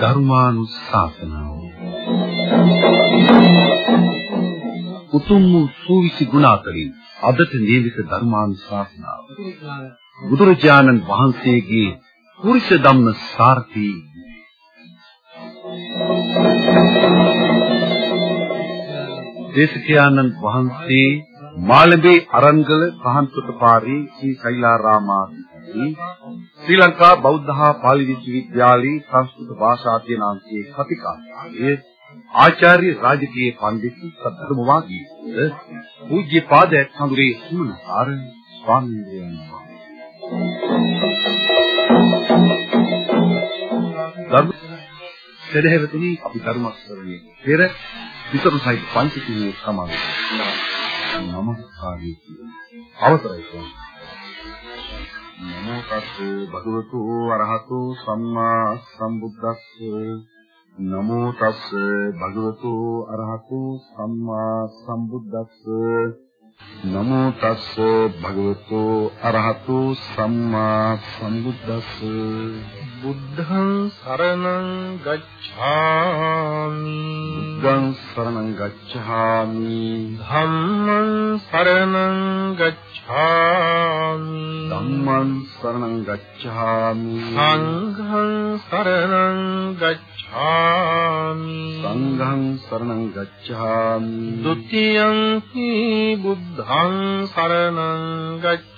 ධර්මානුශාසනාව. උතුම් සූවිසි ගුණ අතරින් අදට නියමිත ධර්මානුශාසනාව. බුදුරජාණන් වහන්සේගේ පුරිෂ ධම්ම සාර්ථී. දේශකයන්න් වහන්සේ මාළඹේ අරන්ගල පහන්තොට පාරේ ශ්‍රී සෛලාරාමාදී ශ්‍රී ලංකා බෞද්ධ හා පාලි විශ්වවිද්‍යාලයේ සංස්කෘත භාෂා අධ්‍යනාංශයේ කතිකාචාර්ය ආචාර්ය රාජකීය පඬිතු සද්ධර්ම වාගී පූජ්‍ය පාදයක් සඳුරේ සුමනකාර ස්වාමීන් වහන්සේ. සදහැවතුනි අපි ධර්ම ශ්‍රවණය පෙර විතරු සහිත පංච කිනේ සමාන නමස්කාරය අවසරයි නමෝ තස්සේ භගවතු අරහතු සම්මා සම්බුද්දස්ස. නමෝ තස්සේ භගවතු අරහතු සම්මා සම්බුද්දස්ස. නමෝ තස්ස භගවතු අරහතු සම්මා සම්බුද්දස්ස. බුද්ධං සරණං ගච්ඡාමි. බුද්ධං සරණං ගච්ඡාමි. ධම්මං සරණං ගච්ඡාමි. ධම්මං සරණං ගච්ඡාමි. සංඝං සරණං ගච්ඡාමි. සංඝං සරණං ගච්ඡාමි. ဒ ුතියං බුද්ධං සරණං ගච්ඡාමි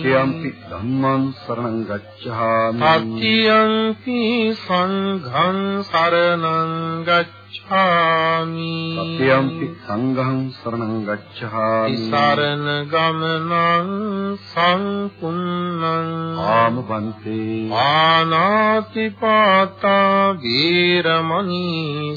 සත්‍යම්පි ධම්මං සරණං ගච්ඡාමි। සත්‍යං සංඝං සරණං ගච්ඡාමි। සත්‍යම්පි සංඝං සරණං ගච්ඡාමි। සරණ ගමනං සංකුන්නං ආමබන්තේ ආනාති පාතා වීරමණී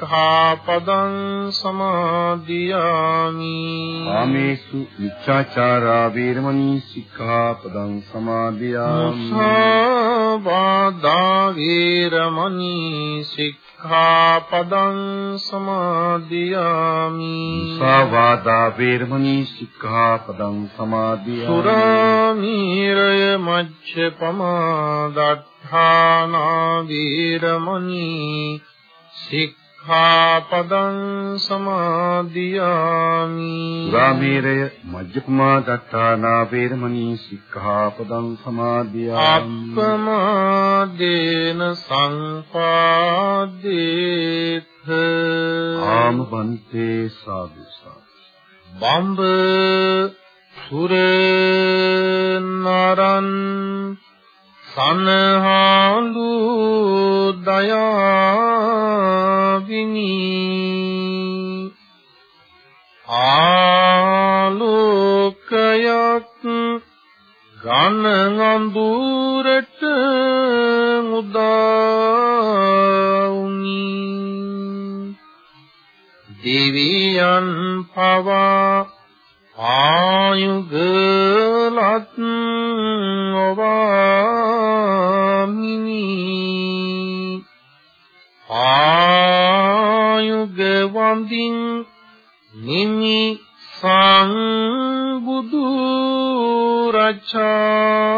සික්ඛාපදං සමාදියාමි। ආමේසු මිච්ඡාචාරා වේරමණී සික්ඛාපදං සමාදියාමි। මුසාවාදා වීරමණී සික්ඛාපදං සමාදියාමි। සාවාදා වේරමණී සික්ඛාපදං සමාදියාමි। සුරාමීරය මච්ඡපමා දත්තානා වීරමණී සික්ඛාපදං සමාදියාමි සුරාමේරය මජ්ජපමා දත්තානා වේරමණී සික්ඛාපදං සමාදියාමි අප්පමාදේන සංපාදේත ආමබන්තේ සාදු සාදු බම්බ සුර නරන් සනහාලු දයාවිනි. ආලෝකයක් ගන අඳුරට මුදාුනි දෙවියන් පවා ආයුගලත් ඔවාමිනි වන්දින් නිමි සංබුදු රචානිනි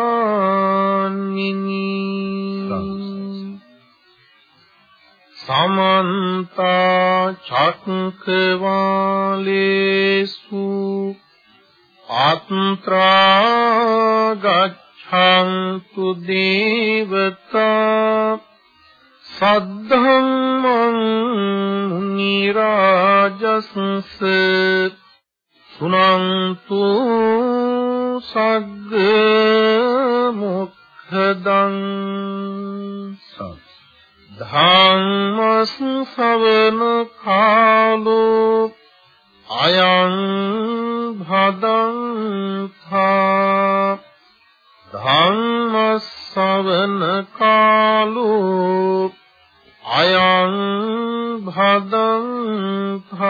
සමන්ත චක්කවාලේසු අත්‍රා ගච්ඡන්තු දේවතා සද්ධම්මං මුනි රාජස්ස සුනන්තු සග්ග මොක්ඛදං ධම්මස් ශ්‍රවණ කාලෝ අයං භදංතා ධම්මස් ශ්‍රවණ කාලෝ අයං භදංතා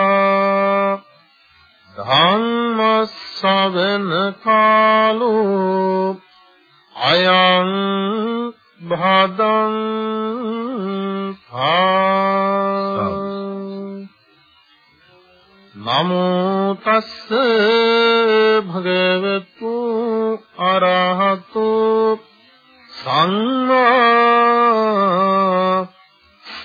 ධම්මස් ශ්‍රවණ කාලෝ අයං භදං නමෝ තස්ස භගවතු අරහතු සම්මා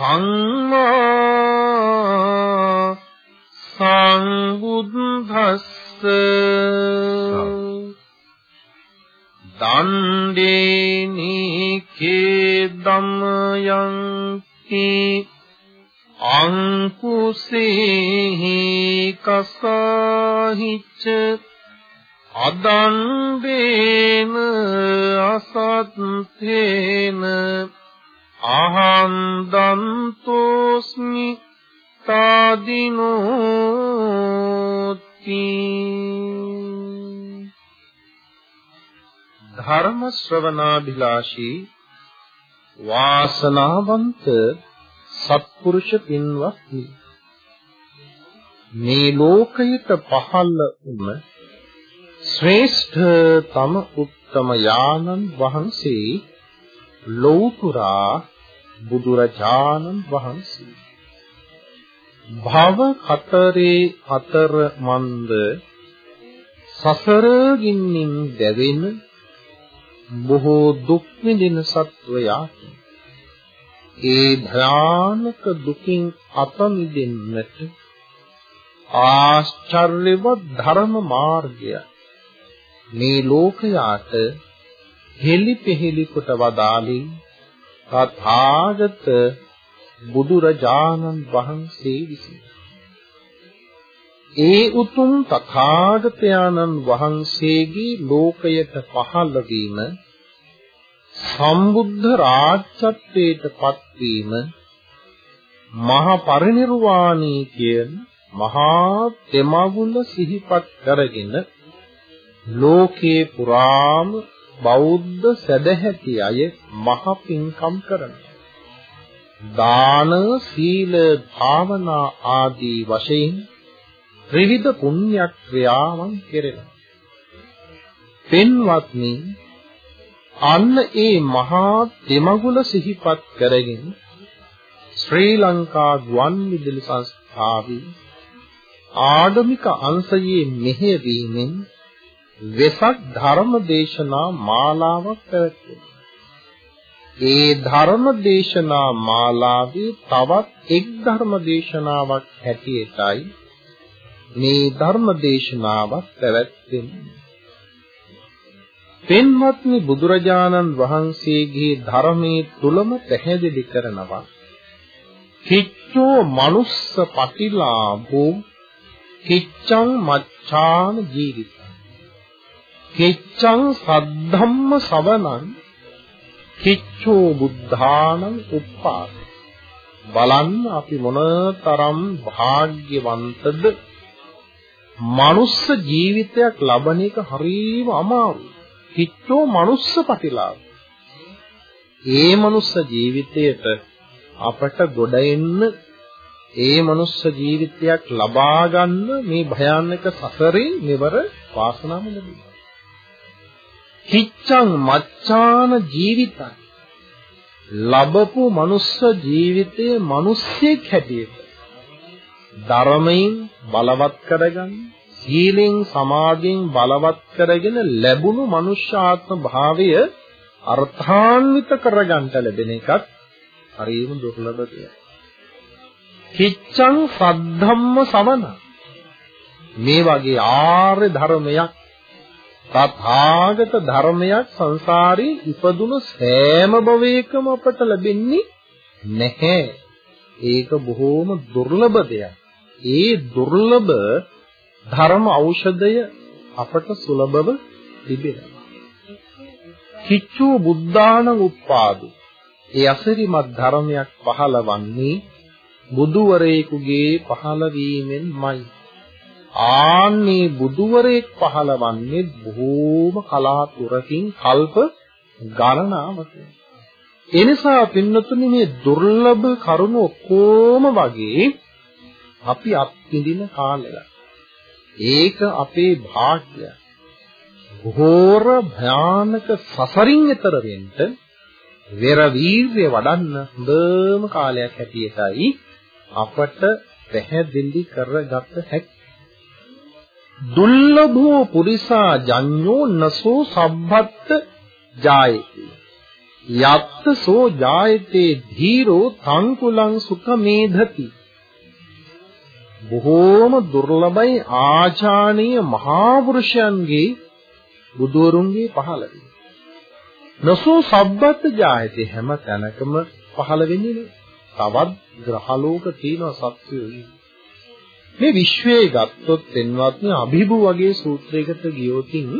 සම්මා සම්බුද්දස්ස දණ්ඩේනි කේදම්යන්ති අංකුසේහි කසහිච්ච අදණ්ඩේන අසත්තේන අහං දන්තෝස්මි තාදිනෝති. ධර්ම ශ්‍රවණාභිලාෂී වාසනාවන්ත සත්පුරුෂ පින්වත්නි මේ ලෝකයට පහළ වුණ ශ්‍රේෂ්ඨතම උත්තම යානන් වහන්සේ ලෞතුරා බුදුරජාණන් වහන්සේ. භව කතරේ අතර මන්ද සසර ගින්නින් දැවෙන බොහෝ දුක් විඳින සත්වයා ඒ භයානක දුකින් අත මිදෙන්නට ආශ්චර්යවත් ධර්ම මාර්ගය මේ ලෝකයාට හෙලි පෙහෙලි කොට වදාළේ තථාගත බුදුරජාණන් වහන්සේ විසින්. ඒ උතුම් තථාගතයන්න් වහන්සේගේ ලෝකයට පහළ වීම සම්බුද්ධ රාජ්‍යත්වයට පත්වීම මහ පරිනිර්වාණී කියන මහා තෙමගුල සිහිපත් කරගෙන ලෝකේ පුරාම බෞද්ධ සදැහැති අය මහ පිංකම් කරනවා. දාන සීල භාවනා ආදී වශයෙන් ත්‍රිවිධ පුණ්‍ය ක්‍රියාවන් කෙරෙනවා. පින්වත්නි අන්න ඒ මහා දෙමගුල සිහිපත් කරගෙන ශ්‍රී ලංකා ගුවන් විදුලි සංස්ථාවේ ආගමික අංශයේ මෙහෙයවීමෙන් වෙසක් ධර්ම දේශනා මාලාවක් පැවැත්වෙනවා. ඒ ධර්ම දේශනා මාලාවේ තවත් එක් ධර්ම දේශනාවක් හැටියටයි මේ ධර්ම දේශනාවක් පැවැත්වෙන්නේ. පින්වත්නි බුදුරජාණන් වහන්සේගේ ධර්මයේ තුලම පැහැදිලි කරනවා කිච්චෝ මනුස්ස පටිලාභෝ කිච්ඡං මච්ඡාන ජීවිත කිච්ඡං සද්ධම්ම සවනං කිච්ඡෝ බුද්ධානං උප්පාද. බලන්න අපි මොනතරම් භාග්‍යවන්තද මනුස්ස ජීවිතයක් ලබන එක හරිම අමාරුයි. කිච්ඡෝ මනුස්ස ප්‍රතිලාභ. ඒ මනුස්ස ජීවිතයට අපට ගොඩ එන්න ඒ මනුස්ස ජීවිතයක් ලබා ගන්න මේ භයානක සසරේ මෙවර වාසනාව ලැබුණා. කිච්ඡං මච්ඡාන ජීවිතං ලබපු මනුස්ස ජීවිතයේ මිනිස්සෙක් හැටියට ධර්මයෙන් බලවත් කරගන්න සීලෙන් සමාධියෙන් බලවත් කරගෙන ලැබුණු මනුෂ්‍යාත්ම භාවය අර්ථාන්විත කරගන්නට ලැබෙන එකත් හරිම දුර්ලභ දෙයක්. කිච්ඡං සද්ධම්ම සවන මේ වගේ ආර්ය ධර්මයක් තථාගත ධර්මයක් සංසාරේ ඉපදුණු සෑම භවයකම අපට ලැබෙන්නේ නැහැ. ඒක බොහෝම දුර්ලභ දෙයක්. ඒ දුර්ලභ ධර්ම ඖෂධය අපට සුලභව තිබෙනවා. කිච්චු බුද්ධාන උප්පාදු. ඒ අසිරිමත් ධර්මයක් පහළවන්නේ බුදුවරයෙකුගේ පහළවීමෙන්මයි. ආන්නේ බුදුවරයෙක් පහළවන්නේ බොහෝම කලාතුරකින් කල්ප ගණනාවක. ඒ නිසා පින්නතුනි මේ දුර්ලභ කරුණ ඔක්කොම වගේ අපි අත්විඳින කාලය. ඒක අපේ වාග්ය. ඝෝර භයානක සසරින් එතර වෙන්න වෙර වීර්ය වඩන්න හොඳම කාලයක් හැටියටයි අපට පැහැදිලි කරගත හැකි. දුර්ලභෝ පුරිසා ජඤ්ඤෝ නසෝ සබ්බත් ජායති. යත්ත සෝ ජායතේ ධීරෝ තංකුලං සුඛමේධති. බොහෝම දුර්ලභයි ආචානීය මහා පුරුෂයන්ගේ බුදුරුන්ගේ පහළවීම. නසෝ සබ්බත් ජායති හැම තැනකම පහළ වෙන්නේ නේ. තවත් ග්‍රහලෝක තියෙන සත්‍යය. මේ විශ්වයේ ගත්තොත් එන්වත්නි අභිභු වගේ සූත්‍රයකට ගියොතින්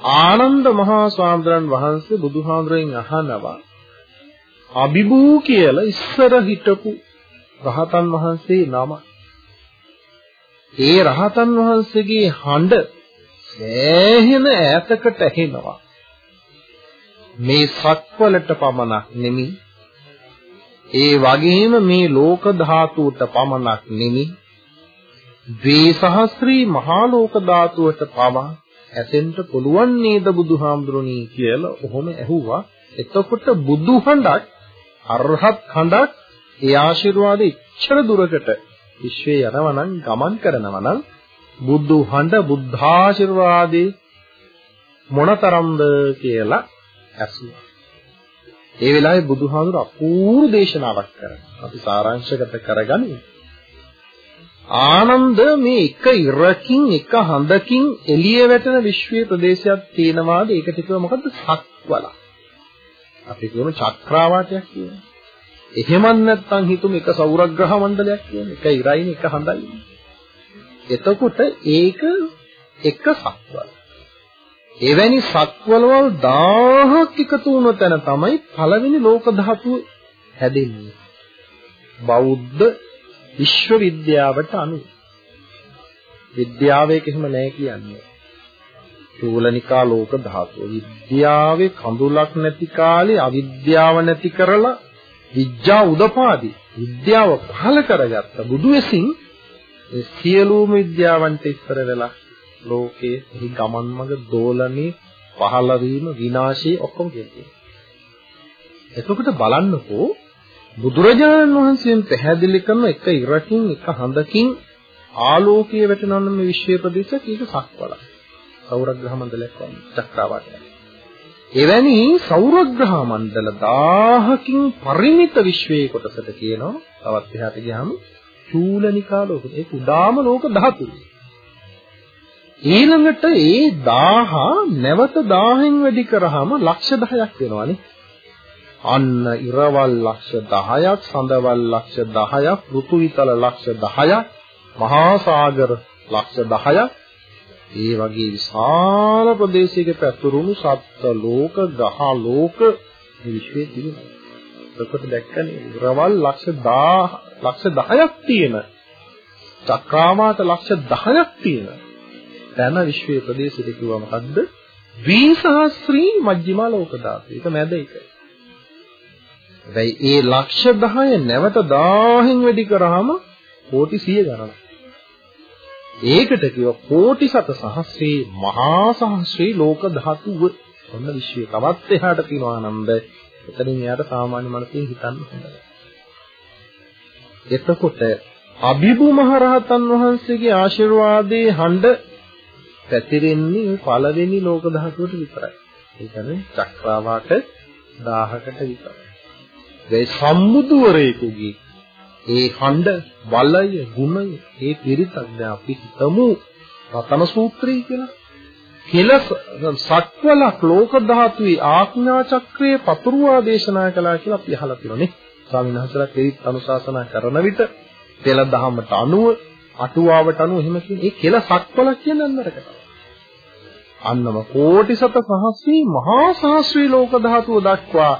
ආනන්ද මහා ස්වාමීන් වහන්සේ බුදුහාමුදුරෙන් අහනවා අභිභූ කියලා ඉස්සර හිටපු රහතන් වහන්සේ නම. ඒ රහතන් වහන්සේගේ හඬ සෑහෙන ඈතකට ඇහෙනවා. මේ සක්වලට පමණක් නෙමෙයි ඒ වගේම මේ ලෝක ධාතුවට පමණක් නෙමෙයි ද්වේසහස්ත්‍රී මහා ලෝක ධාතුවට පවා ඇතෙන්ට පුළුවන් නේද බුදුහාමුදුරණී කියලා ඔහොම ඇහුවා. එතකොට බුදුහඬක් අරහත් හඬක් ඒ ආශිර්වාදෙ ඉච්ඡර දුරකට විශ්වයේ යනවා නම් ගමන් කරනවා නම් බුදු හඬ බුද්ධාශිර්වාදේ මොනතරම්ද කියලා ඇසුවා. ඒ වෙලාවේ බුදුහාමුදුර අපූර්ව දේශනාවක් කරනවා. අපි සාරාංශගත කරගනිමු. ආනන්ද මේ එක ඉරකින් එක හඳකින් එළිය වැටෙන විශ්වීය ප්‍රදේශයක් තියෙනවාද ඒකට කියව මොකද්ද සක්වල. අපි කියමු චක්‍රාවාටයක් කියලා. එහෙමත් නැත්නම් හිතුම එක සෞරග්‍රහ මණ්ඩලයක් කියන්නේ. එක ඉරයිනේ එක හඳයි. එතකොට ඒක එක සක්වල. එවැනි සක්වලවල් 1000ක් එකතු වුණ තැන තමයි පළවෙනි ලෝක ධාතුව හැදෙන්නේ. බෞද්ධ විශ්වවිද්‍යාවට අනුව. විද්‍යාවේ කිසිම නැහැ කියන්නේ. චූලනිකා ලෝක ධාතුව. විද්‍යාවේ කඳුලක් නැති කාලේ අවිද්‍යාව නැති කරලා විද්‍යා උදපාදි විද්‍යාව පහල කරගත්ත බුදු වෙසින් සියලුම විද්‍යාවන්ට ඉස්සර වෙලා ලෝකයේ එහි ගමන් මඟ දෝලණේ පහළ වීම විනාශය ඔක්කොම කියන්නේ. එතකොට බලන්නකෝ බුදුරජාණන් වහන්සේෙන් පැහැදිලි කරන එක ඉරකින් එක හඳකින් ආලෝකයේ වැටෙනවන මේ විශ්ව ප්‍රදේශයක් ඒක සක්වල. සෞරග්‍රහ මණ්ඩලයක් වගේ චක්‍රාවාටය. එවැනි සෞරග්‍රහ මණ්ඩල 1000කින් පරිමිත විශ්වයේ කොටසට කියනවා. තවත් එහාට ගියාම චූලනිකා ලෝක. ඒ කුඩාම ලෝක ධාතුයි. ඊළඟට ඒ 1000 නැවත 1000න් වැඩි කරාම ලක්ෂ 10ක් වෙනවානේ. අන්න ඉරවල් ලක්ෂ 10ක්, සඳවල් ලක්ෂ 10ක්, ඍතු විතල ලක්ෂ 10ක්, මහා සාගර ලක්ෂ 10ක්. ඒ වගේ විශාල ප්‍රදේශයක පැතුරුණු සත්ත්ව ලෝක, ගහ ලෝක මේ විශ්වයේ තිබෙනවා. එතකොට දැක්කනේ ඉරවල් ලක්ෂ 10 ලක්ෂ 10ක් තියෙන චක්‍රාමාත ලක්ෂ 10ක් තියෙන තන විශ්වයේ ප්‍රදේශෙට කිව්වා මොකද්ද? ද්විසහස්ත්‍රී මජ්ක්‍ධිමා ලෝක ධාතු. ඒක මැද එක. හැබැයි ඒ ලක්ෂ 10 නැවත 1000න් වැඩි කරාම කෝටි 100 ගණනක්. ඒකට කියව කෝටි සත සහස්‍රේ මහා සහස්‍රේ ලෝක ධාතුව. ඔන්න විශ්වය තවත් එහාට තියෙනවා ආනන්ද. එතනින් එයාට සාමාන්‍ය මනසින් හිතන්න හොඳයි. එතකොට අභිභු මහරහතන් වහන්සේගේ ආශිර්වාදයේ හඬ පැතිරෙන්නේ පළවෙනි ලෝක ධාතුවට විතරයි. ඒ කියන්නේ චක්‍රාවාට 1000කට විතරයි. ඒ සම්මුදුවරේකුගේ ඒ හඬ බලය ගුණය ඒ පිරිතක් දැන් අපි හිතමු රතන සූත්‍රය කියලා. කෙලස් සත්වලක් ලෝක ධාතුවේ ආඥා චක්‍රයේ පතුරුවා දේශනා කළා කියලා අපි අහලා තියෙනනේ. ස්වාමීන් වහන්සේලා පිරිත් අනුශාසනා කරන විට පෙළ දහමට අනුව අටුවාවට අනුව එහෙම කියන්නේ ඒ කෙල සක්වලක් කියන අන්නරකට. අන්නම කෝටි සත සහස්‍රී මහා සහස්‍රී ලෝක ධාතුව දක්වා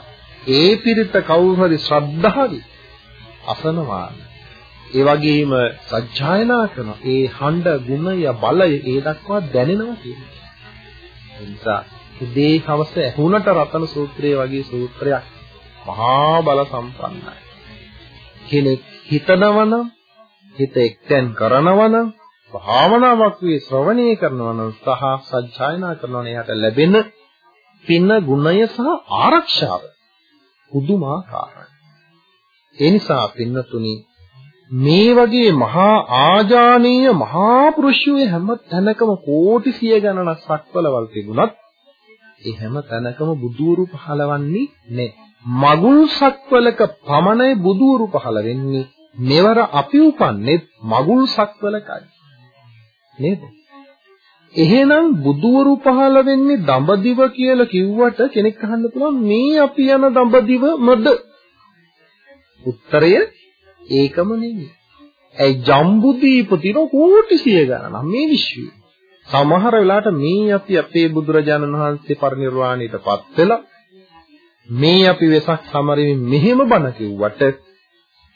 ඒ පිරිත කවුරු හරි ශ්‍රද්ධාවයි අසනවා. ඒ වගේම සත්‍යයනා කරන ඒ හඬ ගුණය බලය ඒ දක්වා දැනෙනවා කියන්නේ. ඒ නිසා උදේ හවස ඇහුණට රතන සූත්‍රයේ වගේ සූත්‍රයක් මහා බල සම්පන්නයි. කෙනෙක් හිතනවනම් හිත එක්තෙන් කරනවනම් භාවනාවක් වේ ශ්‍රවණය කරනවා නම් සහ සත්‍යයනා කරනවා නම් එයාට ලැබෙන පින ගුණය සහ ආරක්ෂාව පුදුමාකාරයි. ඒ නිසා පින්නතුනි මේ වගේ මහා ආජානීය මහා පුරුෂයෝ හැම තැනකම කෝටි සිය ගණනක් සක්වලවල් තිබුණත් ඒ හැම තැනකම බුදුරු පහළවන්නේ නැහැ. මගුල් සක්වලක පමණයි බුදුරු පහළ වෙන්නේ. මෙවර අපි උපන්නේ මගුල් සක්වලකයි. නේද? එහෙනම් බුදුවරු පහළ වෙන්නේ දඹදිව කියලා කිව්වට කෙනෙක් අහන්න පුළුවන් මේ අපි යන දඹදිවමද? උත්තරය ඒකම නෙමෙයි. ඒ ජම්බුදීප තිර කෝටි සිය ගණන් මේ විශ්වයේ. සමහර වෙලාවට මේ අපි අපේ බුදුරජාණන් වහන්සේ පරිනිර්වාණයටපත් වෙලා මේ අපි වෙසක් සමරමින් මෙහෙම බණ කිව්වට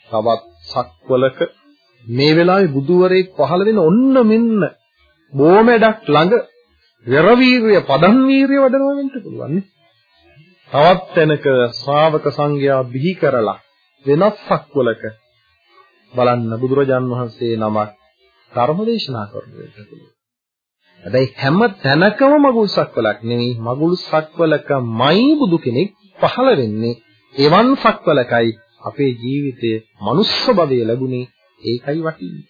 තවත් සක්වලක මේ වෙලාවේ බුදුවරයෙක් පහළ වෙන ඔන්න මෙන්න බොමැඩක් ළඟ වෙරවීරිය පදන් වීරිය වඩනවා වෙන්න පුළුවන් නේ. තවත් තැනක ශ්‍රාවක සංඝයා බිහි කරලා වෙනස්සක් වලක බලන්න බුදුරජාන් වහන්සේ නමක් ධර්ම දේශනා කරනවා. හැබැයි හැම තැනකම මගුල් සක්වලක් නෙවෙයි මගුල් සක්වලකමයි බුදු කෙනෙක් පහළ වෙන්නේ. එවන් සක්වලකයි අපේ ජීවිතයේ මනුස්ස භවය ලැබුණේ ඒකයි වටින්නේ.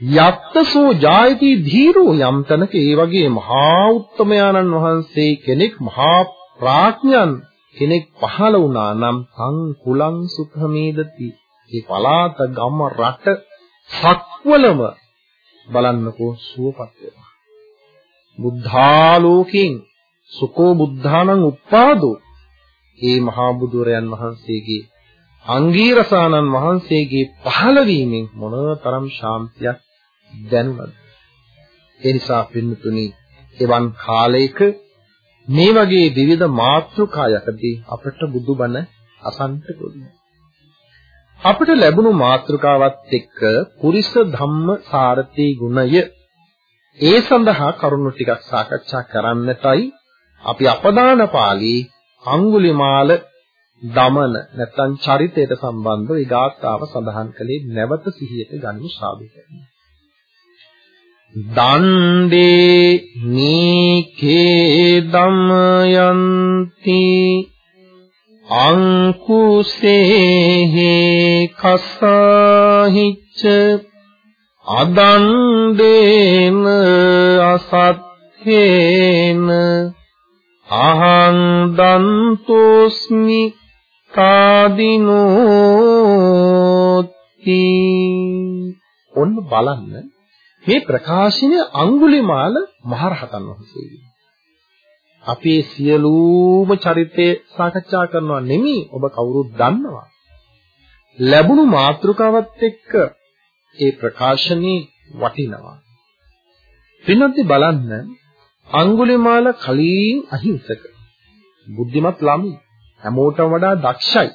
යත්තසෝ ජායති ධීරෝ යම් තැනක ඒ වගේ මහා උත්තමයාණන් වහන්සේ කෙනෙක් මහා ප්‍රඥාන් කෙනෙක් පහළ වුණා නම් සං කුලං සුඛමේදති. ඒ පලාත ගම රට සක්වලම බලන්නකෝ සුවපත් වෙනවා. බුද්ධාලෝකෙන් සුකෝ බුද්ධානං උප්පාදෝ ඒ මහා බුදුරයන් වහන්සේගේ අංගීරසානන් වහන්සේගේ පහළවීමෙන් මොනතරම් ශාන්තියක් දැනුණද ඒ නිසා පින්නතුනි එවන් කාලයක මේ වගේ විවිධ මාතෘකා යටදී අපට බුදුබණ අසන්ට පුළුවන්. අපට ලැබුණු මාතෘකාවත් එක්ක පුරිස ධම්ම සාරති ගුණය ඒ සඳහා කරුණු ටිකක් සාකච්ඡා කරන්නටයි අපි අපදාන පාළි අඟුලිමාල දමන නැත්නම් චරිතයට සම්බන්ධව ඒ ගාථාව සඳහන් කළේ නැවත සිහියට ගන්නු සාදු කරනවා. දණ්ඩේ නීකේ දමයන්ති අංකුසේහි කසහිච්ච අදණ්ඩේන අසත්ථේන අහං දන්තෝස්මි කාදිනෝති ඔන්න බලන්න මේ ප්‍රකාශනය අඟුලිමාල මහරහතන් වහන්සේගේ. අපේ සියලුම චරිතය සාකච්ඡා කරනවා නෙමෙයි ඔබ කවුරුත් දන්නවා. ලැබුණු මාතෘකාවත් එක්ක ඒ ප්‍රකාශනේ වටිනවා. පින්නත් බලන්න අඟුලිමාල කලින් අහිංසක බුද්ධිමත් ළමයි හැමෝටම වඩා දක්ෂයි.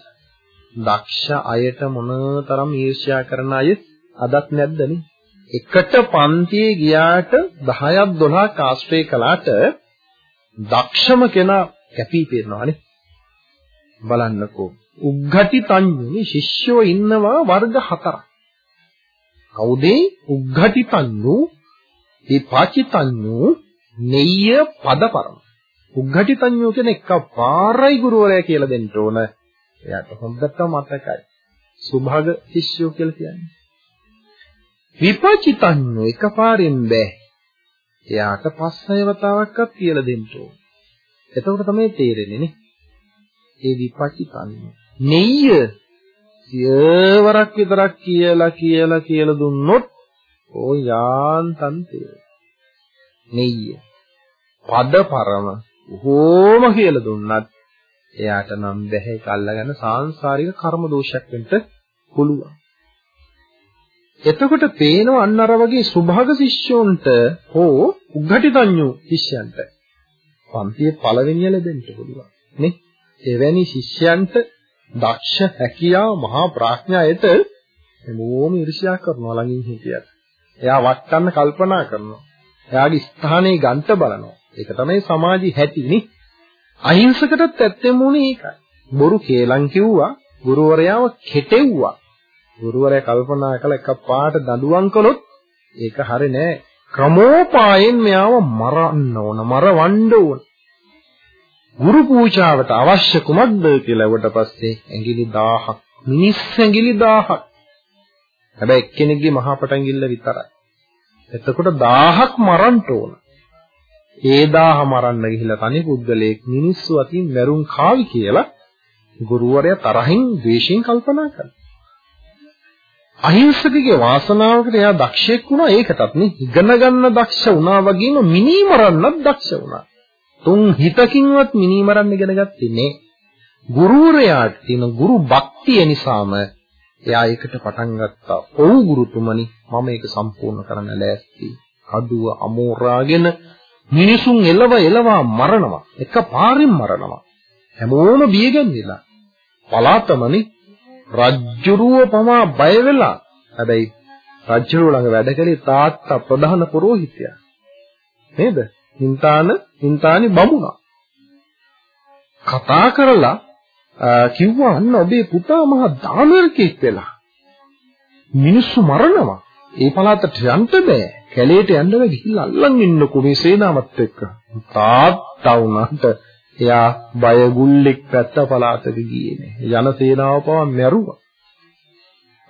දක්ෂ අයට මොනතරම් ඊර්ෂ්‍යා කරන අය අදත් නැද්දනේ? එකට පන්තියේ ගියාට 10ක් 12ක් ආශ්‍රය කළාට දක්ෂම කෙනා කැපී පෙනෙනවානේ. බලන්නකෝ උග්ඝටි තඤ්ඤුනි ශිෂ්‍යෝ ඉන්නවා වර්ග හතරක්. කවුද? උග්ඝටි තඤ්ඤු, විපාචි තඤ්ඤු, නෙය්‍ය පදපරම. උග්ගටිතඤ්ඤෝ කියන එක පාරයි ගුරුවරයා කියලා දෙන්න ඕන. එයාට හොඳට මතකයි. සුභාග ශිෂ්‍යෝ කියලා කියන්නේ. විපචිතඤ්ඤෝ එකපාරින් බෑ. එයාට පස්සය වතාවක්වත් කියලා දෙන්න ඕන. එතකොට තමයි තේරෙන්නේ නේ. ඒ විපචිතඤ්ඤෝ. නෙය්‍ය සියවරක් විතරක් කියලා කියලා කියලා දුන්නොත් ඕ යාන්තම් තේරෙන්නේ. නෙය්‍ය. පද පරම කොහොම කියලා දුන්නත් එයාට නම් බැහැ කල්ලාගෙන සාංශාරික කර්ම දෝෂයක් වෙන්න පුළුවන්. එතකොට පේනවා අන්න අර වගේ සුභාග ශිෂ්‍යොන්ට හෝ උග්ඝටිතඤ්ඤු ශිෂ්‍යයන්ට පන්තියේ පළවෙනිය ලැබෙන්න පුළුවන්. නේ? එවැනි ශිෂ්‍යයන්ට දක්ෂ හැකියාව මහා ප්‍රඥායට හැමෝම ඉරිසියා කරනවා ළඟින් හිටියට. එයා වටන්න කල්පනා කරනවා. එයාගේ ස්ථානේ ගන්ට බලනවා. ඒක තමයි සමාජي හැටිනේ අහිංසකටත් ඇත්තෙම උනේ ඒකයි බොරු කේලම් කිව්වා ගුරුවරයාව කෙටෙව්වා ගුරුවරයා කල්පනා කළ එකපාරට දඬුවම් කළොත් ඒක හරි නෑ. ක්‍රමෝපායෙන් මෙයාව මරන්න ඕන, මරවන්න ඕන. ගුරු පූජාවට අවශ්‍ය කුමක්ද කියලා වට පස්සේ ඇඟිලි 1000ක්, මිනිස් ඇඟිලි 1000ක්. හැබැයි එක්කෙනෙක්ගේ මහා පටංගිල්ල විතරයි. එතකොට 1000ක් මරන්න ඕන. ඒ 1000 මරන්න ගිහිල්ලා තනි පුද්ගලයෙක් මිනිස්සු අතින් මැරුම් කාවි කියලා ගුරුවරයා තරහින් ද්වේෂයෙන් කල්පනා කළා. අහිංසකගේ වාසනාවකට එයා දක්ෂයෙක් වුණා ඒකටත් නේ ඉගෙන ගන්න දක්ෂ වුණා වගේම මිනී මරන්නත් දක්ෂ වුණා. තුන් හිතකින්වත් මිනී මරන්න ඉගෙන ගත්තේ නේ. ගුරුවරයාට තියෙන ගුරු භක්තිය නිසාම එයා ඒකට පටන් ගත්තා. ඔව් ගුරුතුමනි මම ඒක සම්පූර්ණ කරන්න ලෑස්ති. කඩුව අමෝරාගෙන මිනිසුන් එලව එලවා මරනවා. එක පාරින් මරනවා. හැමෝම බියගන්නිලා. පලාතමනි රජ්ජුරුව පමා බය වෙලා හැබැයි රජ්ජුරුව ළඟ වැඩ කළේ තාත්තා ප්‍රධාන පූජිතයා නේද? හින්තාන හින්තානි බමුණා. කතා කරලා කිව්වා අන්න ඔබේ පුතා මහා දානරකෙක් වෙලා. මිනිස්සු මරනවා. ඒ පළාතට යන්න බෑ. කැලේට යන්න බෑ ගිහිල්ලා අල්ලන් ඉන්නකෝ මේ සේනාවත් එක්ක. තාත්තා වුණාට එයා බය ගුල්ලෙක් පැත්ත පලාතක ගියේ නෑ. යන සේනාව පවා මැරුවා.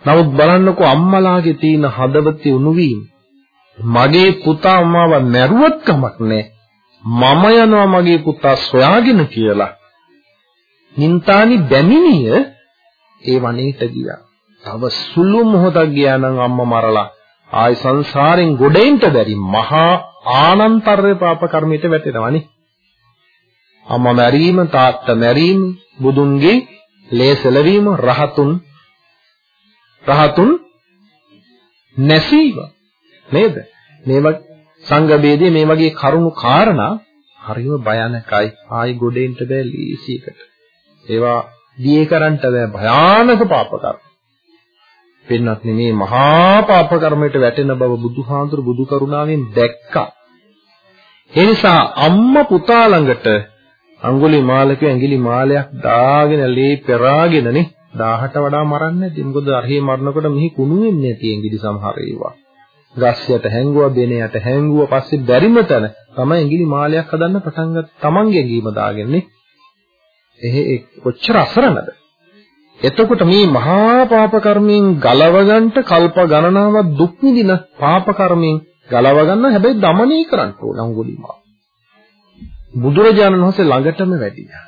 නමුත් බලන්නකෝ අම්මලාගේ තියෙන හදවතේ උණුවීම. මගේ පුතා අම්මාව මැරුවත් කමක් නෑ. මම යනවා මගේ පුතා සොයාගෙන කියලා. නින්තානි බැමිණිය ඒ වනයේට ගියා. තව සුළු මොහොතක් ගියා නම් අම්මා මරලා ආයි සංසාරෙන් ගොඩෙන්න බැරි මහා ආනන්තරේ පාප කර්මයට වැටෙනවනේ. අම්මා මැරීම තාත්තා මැරීම බුදුන්ගේ ලේසලවීම රහතුන් රහතුන් නැසීම නේද? මේවා සංඝ ભેදයේ මේ වගේ කරුණු කාරණා හරිම භයානකයි. ආයි ගොඩෙන්න බෑ ලීසියකට. ඒවා දියේ කරන්ට බෑ. භයානක පාප කර්ම. පින්නත් මේ මහා පාප කර්මයට වැටෙන බව බුදුහාඳුරු බුදු කරුණාවෙන් දැක්කා ඒ නිසා අම්මා පුතා ළඟට අඟුලි මාලක ඇඟිලි මාලයක් දාගෙන ලේ පෙරාගෙනනේ 1000ට වඩා මරන්නේ නැති. මොකද අරහේ මරනකොට මිහි කුණු වෙන්නේ නැති ඇඟිලි සමහර ඒවා. ගස් යට හැංගුවා, බෙන යට හැංගුවා, පස්සේ බැරිම තැන තමයි ඇඟිලි මාලයක් හදන්න පටන් ගත්ත. තමන්ගේ ඇඟීම දාගන්නේ. එහෙ කොච්චර අසරණද? එතකොට මේ මහා පාප කර්මයෙන් ගලව ගන්නට කල්ප ගණනාවක් දුක් විඳින පාප කර්මයෙන් ගලව ගන්න හැබැයි দমনී කරන්න ඕන අඟුලිමා. බුදුරජාණන් වහන්සේ ළඟටම වැඩියා.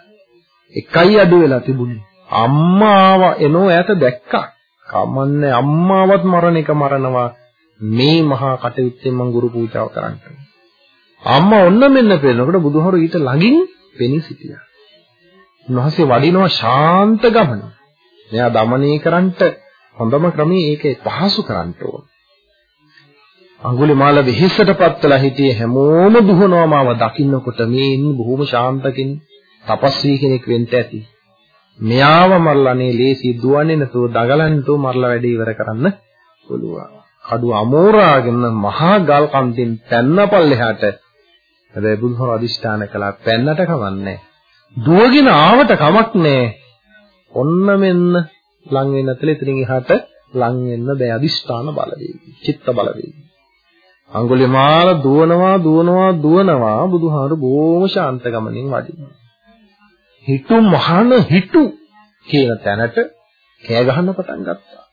එකයි අඩු වෙලා තිබුණේ. අම්මා ආවා එනෝ ඈත දැක්කා. කමන්නේ අම්මාවත් මරණ එක මරනවා මේ මහා කටයුත්තෙන් මම ගුරු පූජාව කරන්න. අම්මා ඔන්න මෙන්න පේනකොට බුදුහාරු ඊට ළඟින් පෙනී සිටියා. උන්වහන්සේ වඩිනවා ශාන්ත ගමනක්. මෙයා দমনී කරන්නට හොඳම ක්‍රමය ඒකේ පහසු කරන්න ඕන. අඟුලිමාල වෙහෙසටපත් වෙලා හිටියේ හැමෝම දුහනවා මාව දකින්නකොට මේ ඉන්නේ බොහොම ශාන්ත කෙනෙක් තපස්වී කෙනෙක් වෙන්න ඇති. මෙයාව මල්ලානේ ලේසි දුවන්නේ නැතුව දගලන්නතෝ මරලා වැඩ ඉවර කරන්න පුළුවා. කඩු අමෝරාගෙන මහා ගල් කන්දෙන් පැන්න පල්ලෙහාට හැබැයි බුදුහාර අදිෂ්ඨාන කළා පැන්නට කවන්නේ. දුවගෙන ආවට කමක් නැහැ. ඔන්න මෙන්න ලං වෙන්නේ නැතල එතනින් එහාට ලං වෙන්න බෑ අදිෂ්ඨාන බලවේගී. චිත්ත බලවේගී. අඟුලිමාල දුවනවා දුවනවා දුවනවා බුදුහාරු බොහොම ශාන්ත ගමනින් වඩිනවා. හිතු මහාන හිතු කියන තැනට කෑ ගහන්න පටන් ගත්තා.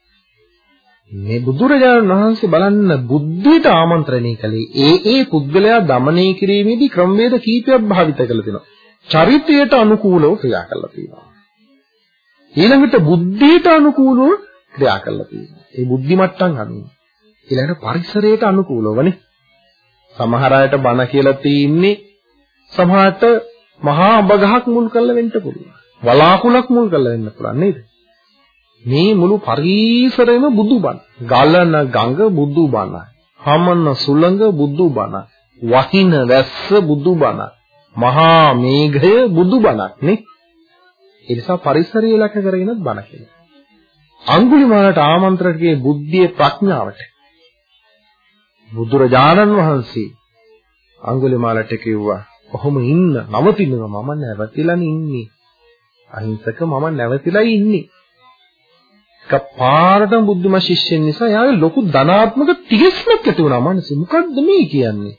මේ බුදුරජාණන් වහන්සේ බලන්න බුද්ධියට ආමන්ත්‍රණය කළේ ඒ ඒ පුද්ගලයා দমনය කිරීමේදී ක්‍රමවේද කීපයක් භාවිත කළ තියෙනවා. චරිතයට අනුකූලව ක්‍රියා කළා තියෙනවා. ඊළඟට බුද්ධියට අනුකූලව ක්‍රියා කළා තියෙනවා. ඒ බුද්ධි මට්ටම් අනුව. ඊළඟට පරිසරයට අනුකූලවනේ. සමහර අයට බණ කියලා තියෙන්නේ සමහරට මහා අඹ ගහක් මුල් කරලා වෙන්න පුළුවන්. වලාකුළක් මුල් කරලා වෙන්න පුළුවන් නේද? මේ මුළු පරිසරෙම බුදුබණ. ගලන ගඟ බුදුබණයි. හමන සුළඟ බුදුබණ. වහින වැස්ස බුදුබණ. මහා මේඝය බුදුබණක් නේ. ඒ නිසා පරිසරය ඉලක්ක කරගෙනත් බණ කියනවා. අඟුලිමාලට ආමන්ත්‍රණයේ බුද්ධියේ ප්‍රඥාවට. බුදුරජාණන් වහන්සේ අඟුලිමාලට කිව්වා කොහොම ඉන්න නවතිනවා මම නැවතිලානේ ඉන්නේ. අහිංසක මම නැවතිලා ඉන්නේ. එකපාරටම බුද්ධම ශිෂ්‍යයන් නිසා යාගේ ලොකු ධනාත්මක තිගස්මක් ඇති වුණා. මනසේ මොකද්ද මේ කියන්නේ?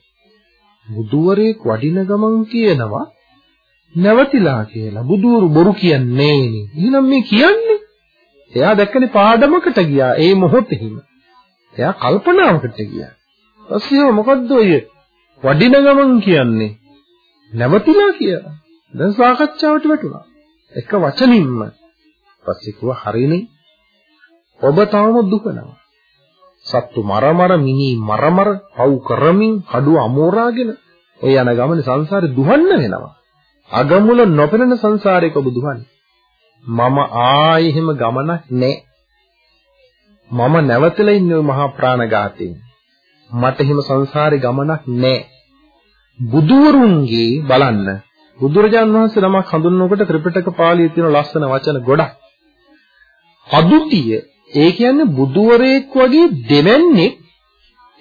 බුදුවරයෙක් වඩින ගමන් කියනවා නැවතිලා කියලා බුදුරු බොරු කියන්නේ නේ එහෙනම් මේ කියන්නේ එයා දැක්කනේ පාඩමකට ගියා ඒ මොහොතේම එයා කල්පනාවකට ගියා ඊපස්සේ මොකද්ද ඔය වඩින ගමන් කියන්නේ නැවතිලා කියලා. දැන් සාකච්ඡාවට වැටුණා. එක වචනින්ම. ඊපස්සේ කිව්වා හරිනේ. ඔබ තවම දුකනවා. සත්තු මරමර මිනි මරමර පව් කරමින් කඩුව අමෝරාගෙන ඔය යන ගමනේ සංසාරේ දුහන්න වෙනවා. අගමුල නොපෙනෙන සංසාරයක ඔබ දුහන්නේ. මම ආයේ එහෙම ගමනක් නැහැ. මම නැවතලා ඉන්නේ මහා ප්‍රාණඝාතයෙන්. මට එහෙම සංසාරේ ගමනක් නැහැ. බුදුවරුන්ගේ බලන්න බුදුරජාන් වහන්සේ නමක් හඳුන්වනකොට ත්‍රිපිටක පාළියේ තියෙන ලස්සන වචන ගොඩක්. අදුතිය ඒ කියන්නේ බුදුවරයෙක් වගේ දෙවන්නේ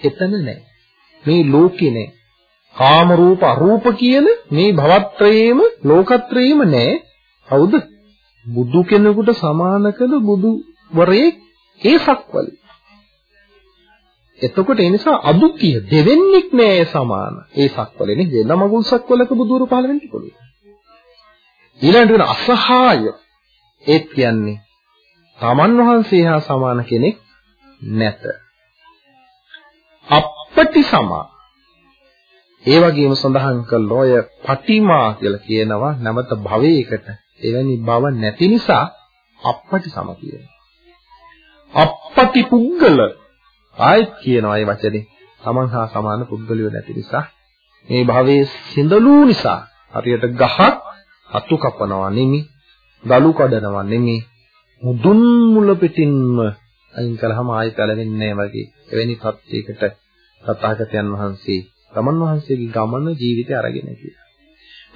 එතන නැහැ. මේ ලෝකේ නැහැ. කාම රූප අරූප කියන මේ භවත්‍රයේම ලෝකත්‍රයේම නැහැ. හවුද? බුදු කෙනෙකුට සමාන කළ බුදු වරයෙක් ඒ සක්වලේ. එතකොට ඒ නිසා අදුක්කිය දෙවෙන්නෙක් නෑ සමාන. ඒ සක්වලේ නේ වෙන මගුල් සක්වලක බුදුරු පහළ වෙන්න පුළුවන්. ඊළඟට වෙන අසහාය ඒත් කියන්නේ තමන් වහන්සේ හා සමාන කෙනෙක් නැත. අපපටි සමා ඒ වගේම සඳහන් කළ ඔය පටිමා කියලා කියනවා නැවත භවයකට එවැනි භව නැති නිසා අපපටි සම කියනවා. අපපටි පුද්ගල ආයෙත් කියනවා මේ වචනේ. Taman හා සමාන පුද්ගලියෝ නැති නිසා මේ භවයේ සිඳලූ නිසා හරියට ගහක් අතු කපනවා නෙමි, ගලු කඩනවා නෙමි, මුදුන් මුල පිටින්ම අයින් කළාම ආයෙ පැලවෙන්නේ වගේ එවැනි තත්යකට තථාගතයන් වහන්සේ තමන් වහන්සේගේ ගමන ජීවිතය අරගෙන කියලා.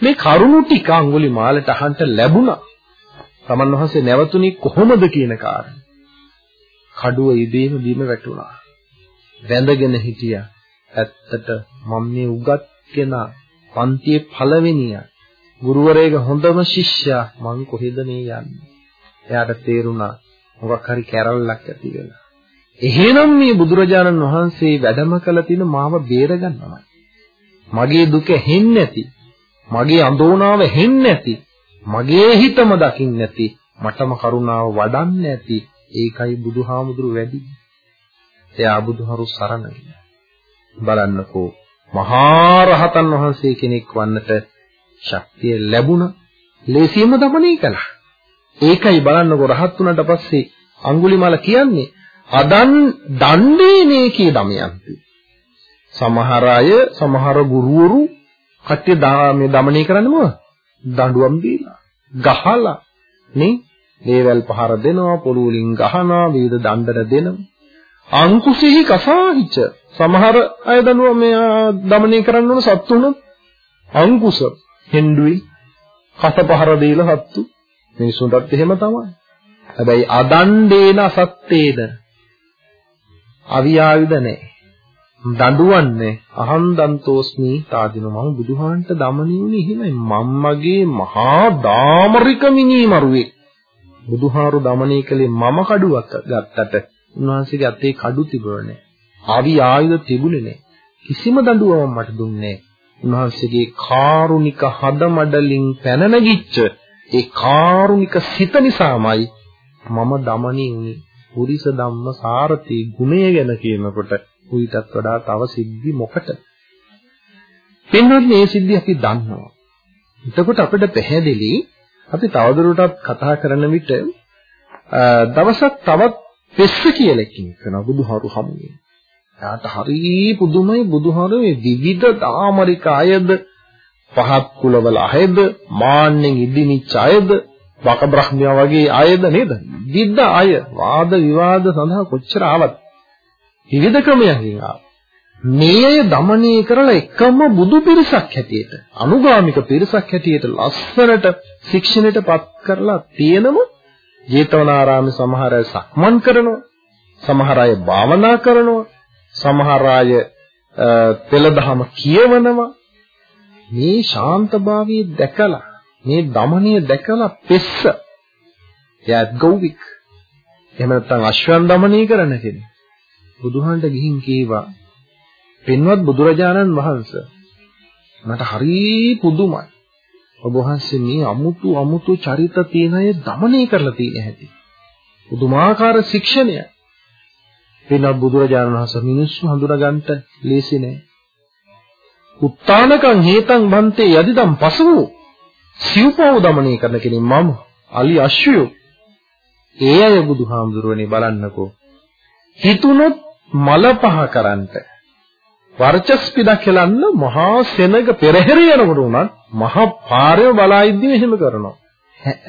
මේ කරුණු ටික අඟුලි මාලට අහන්න ලැබුණා. තමන් වහන්සේ නැවතුනේ කොහොමද කියන කාරණේ. කඩුව ඉබේම බිම වැටුණා. වැඳගෙන හිටියා. ඇත්තට මම මේ උගත් කෙනා පන්තියේ පළවෙනියා. ගුරුවරයාගේ හොඳම ශිෂ්‍යයා මං කොහෙද මේ යන්නේ? එයාට තේරුණා මොකක් හරි කැරල්ලක් ඇති වෙලා. එහෙනම් මේ බුදුරජාණන් වහන්සේ වැඩම කළ තින මාව බේරගන්නවා. මගේ දුක හෙන්නේ නැති. මගේ අඳෝනාව හෙන්නේ නැති. මගේ හිතම දකින්නේ නැති. මටම කරුණාව වඩන්නේ නැති. ඒකයි බුදුහාමුදුරු වැඩි. එයා බුදුහරු සරණ බලන්නකෝ මහා රහතන් වහන්සේ කෙනෙක් වන්නට ශක්තිය ලැබුණ ලේසියෙන්ම දමණය කළා. ඒකයි බලන්නකෝ රහත් වුණාට පස්සේ අඟුලිමාල කියන්නේ හදන් දන්නේ නේ කී දමයන්ති. සමහර අය සමහර ගුරුවරු කට්ටිය මේ দমনය කරන්නේ මොකද? දඬුවම් දීලා, ගහලා නේ? දේවල් පහර දෙනවා, පොළු වලින් ගහනවා, විවිධ දඬන දෙනවා. අංකුසෙහි කසාහිච සමහර අය දනුව මේ দমনය කරන්න ඕන සත්තුණු අංකුස හෙන්ඩුයි කස පහර දීලා සත්තු මිනිසුන්ටත් එහෙම තමයි. හැබැයි අදන් දේන සත්‍යේද අවියායුධ නැහැ. දඬුවන්නේ අහං දන්තෝස්මි තාදින මම බුදුහාන්ට දමණියුනේ එහෙමයි. මම්මගේ මහා දාමරික මිනි මරුවේ. බුදුහාරු දමනය කළේ මම කඩුවක් ගත්තට උන්වහන්සේගේ අතේ කඩු තිබුණේ ආවි ආයුධ තිබුණේ නැහැ. කිසිම දඬුවමක් මට දුන්නේ උන්වහන්සේගේ කාරුණික හදමඩලින් පැන නැගිච්ච ඒ කාරුණික සිත නිසාමයි මම දමණී වුනේ. පුරිස ධම්ම සාරති ගුණය ගැන කියනකොට ඌටත් වඩා තව සිද්ධි මොකට? පින්වත් මේ සිද්ධි අපි දන්නවා. එතකොට අපිට පැහැදිලි අපි තවදුරටත් කතා කරන විට දවසක් තවත් පෙස්ස කියලා කෙනෙක් වෙනවා බුදුහාරු හමුවේ. එයාට හරි පුදුමයි බුදුහාරු මේ විවිධ දාමරික අයද පහත් කුලවල අයද මාන්නෙන් ඉදිනිච්ච අයද වක බ්‍රහ්මයා වගේ අයද නේද? විද්ද අය වාද විවාද සඳහා කොච්චර ආවත් විවිධ ක්‍රමයන්කින් ආවා. මේය দমনය කරලා එකම බුදු පිරිසක් හැටියට අනුගාමික පිරිසක් හැටියට ලස්සනට ශික්ෂණයට පත් කරලා තියෙනම ජේතවනාරාමේ සමහර අය සක්මන් කරනවා සමහර අය භාවනා කරනවා සමහර අය පෙළ දහම කියවනවා මේ ශාන්තභාවය දැකලා මේ দমনය දැකලා පෙස්ස. එයාත් ගෞවික්. එහෙම නැත්නම් අශ්වයන් দমনය කරන කෙනෙක්. බුදුහාන්ට ගිහින් කීවා පින්වත් බුදුරජාණන් වහන්සේ මට හරි පුදුමයි. ඔබ වහන්සේ මේ අමුතු අමුතු චරිත තියෙන අය দমনය කරලා තියෙන හැටි. පුදුමාකාර ශික්ෂණය. පින්වත් බුදුරජාණන් වහන්සේ මිනිස්සු හඳුනගන්න ලේසි නෑ. උත්තානකං හේතං බන්තේ යදිදම් පසවෝ. සිව්පව දමනය කරන කෙනෙක් මම අලි අශ්වයෝ ඒ අය බුදුහාමුදුරුවනේ බලන්නකෝ හිතුනොත් මල පහ කරන්ට වර්චස් පිටක් හෙලන්න මහා සෙනග පෙරහැර යනකොට උනත් මහා පාරේ බලා ඉද්දී එහෙම කරනවා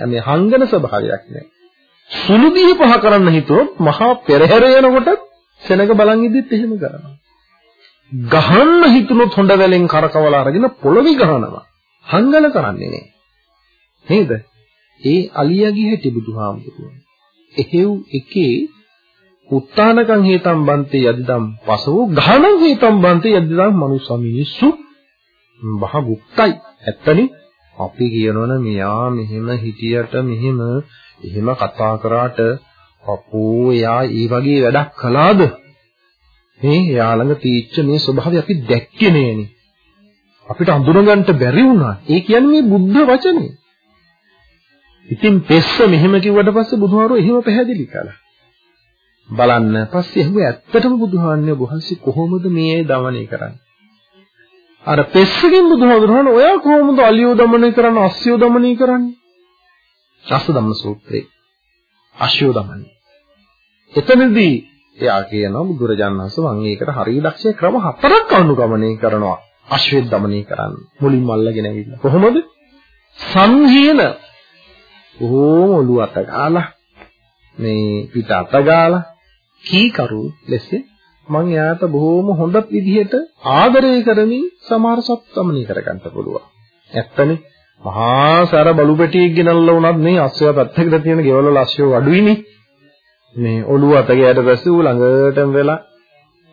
මේ හංගන ස්වභාවයක් නෑ සුළු දිහ පහ කරන්න හිතුවොත් මහා පෙරහැර යනකොට සෙනග බලන් ඉද්දිත් එහෙම කරනවා. ගහන්න හිතුනොත් හොඬ වැලෙන් කරකවලා අරගෙන පොළවේ ගහනවා. හංගල කරන්නේ නේ. නේද? ඒ අලියගේ හැටි බුදුහාමුදුරුවෝ. එහෙව් එකේ උත්තානකං හේතම් බන්තේ යදිදම් පසවෝ ගහනං හේතම් බන්තේ යදිදම් මනුස්ස මිනිස්සු බහ ගුප්තයි. ඇත්තනේ අපි කියනවනේ මෙයා මෙහෙම හිටියට මෙහෙම එහෙම කතා කරාට අපෝ එයා ඒ වගේ වැඩක් කළාද මේ යාළඟ තීච්ච මේ ස්වභාවය අපි දැක්කේ නෑනේ. අපිට අඳුනගන්න බැරි වුණා. ඒ කියන්නේ මේ බුද්ධ වචනේ. ඉතින් පෙස්ස මෙහෙම කිව්වට පස්සේ බුදුහාරෝ එහෙම පැහැදිලි කළා. බලන්න පස්සේ ඇහුව ඇත්තටම බුදුහාන්නේ වහන්සේ කොහොමද මේ දමනය කරන්නේ? අර පෙස්සකින් බුදුහාරෝන ඔයා කොහොමද අලියෝ දමනය කරන්නේ අස්සියෝ දමනය කරන්නේ? ශාස්ත්‍ර ධම්ම සූත්‍රේ අස්සියෝ දමනය. එතනදී එයා කියනවා බුදුරජාණන් වහන්සේ මම ඒකට හරිය දක්ෂ ක්‍රම හතරක් අනුගමනය කරනවා. අශ්වය දමනය කරන්න මුලින්ම අල්ලගෙන ඇවිල්ලා කොහොමද සංහීන බොහෝම ඔළුව අත ගාලා මේ පිට අත ගාලා කීකරු ලෙස මම එයාට බොහෝම හොඳ විදිහට ආදරය කරමින් සමහර සත්සමනී කරගන්න පුළුවන්. ඇත්තනේ මහා සාර බලු පෙටියක් ගෙනල්ලා වුණත් මේ අස්සය පැත්තකට තියෙන ගෙවල ලස්සය අඩුයිනේ. මේ ඔළුව අත ගෑට පස්සේ ළඟටම වෙලා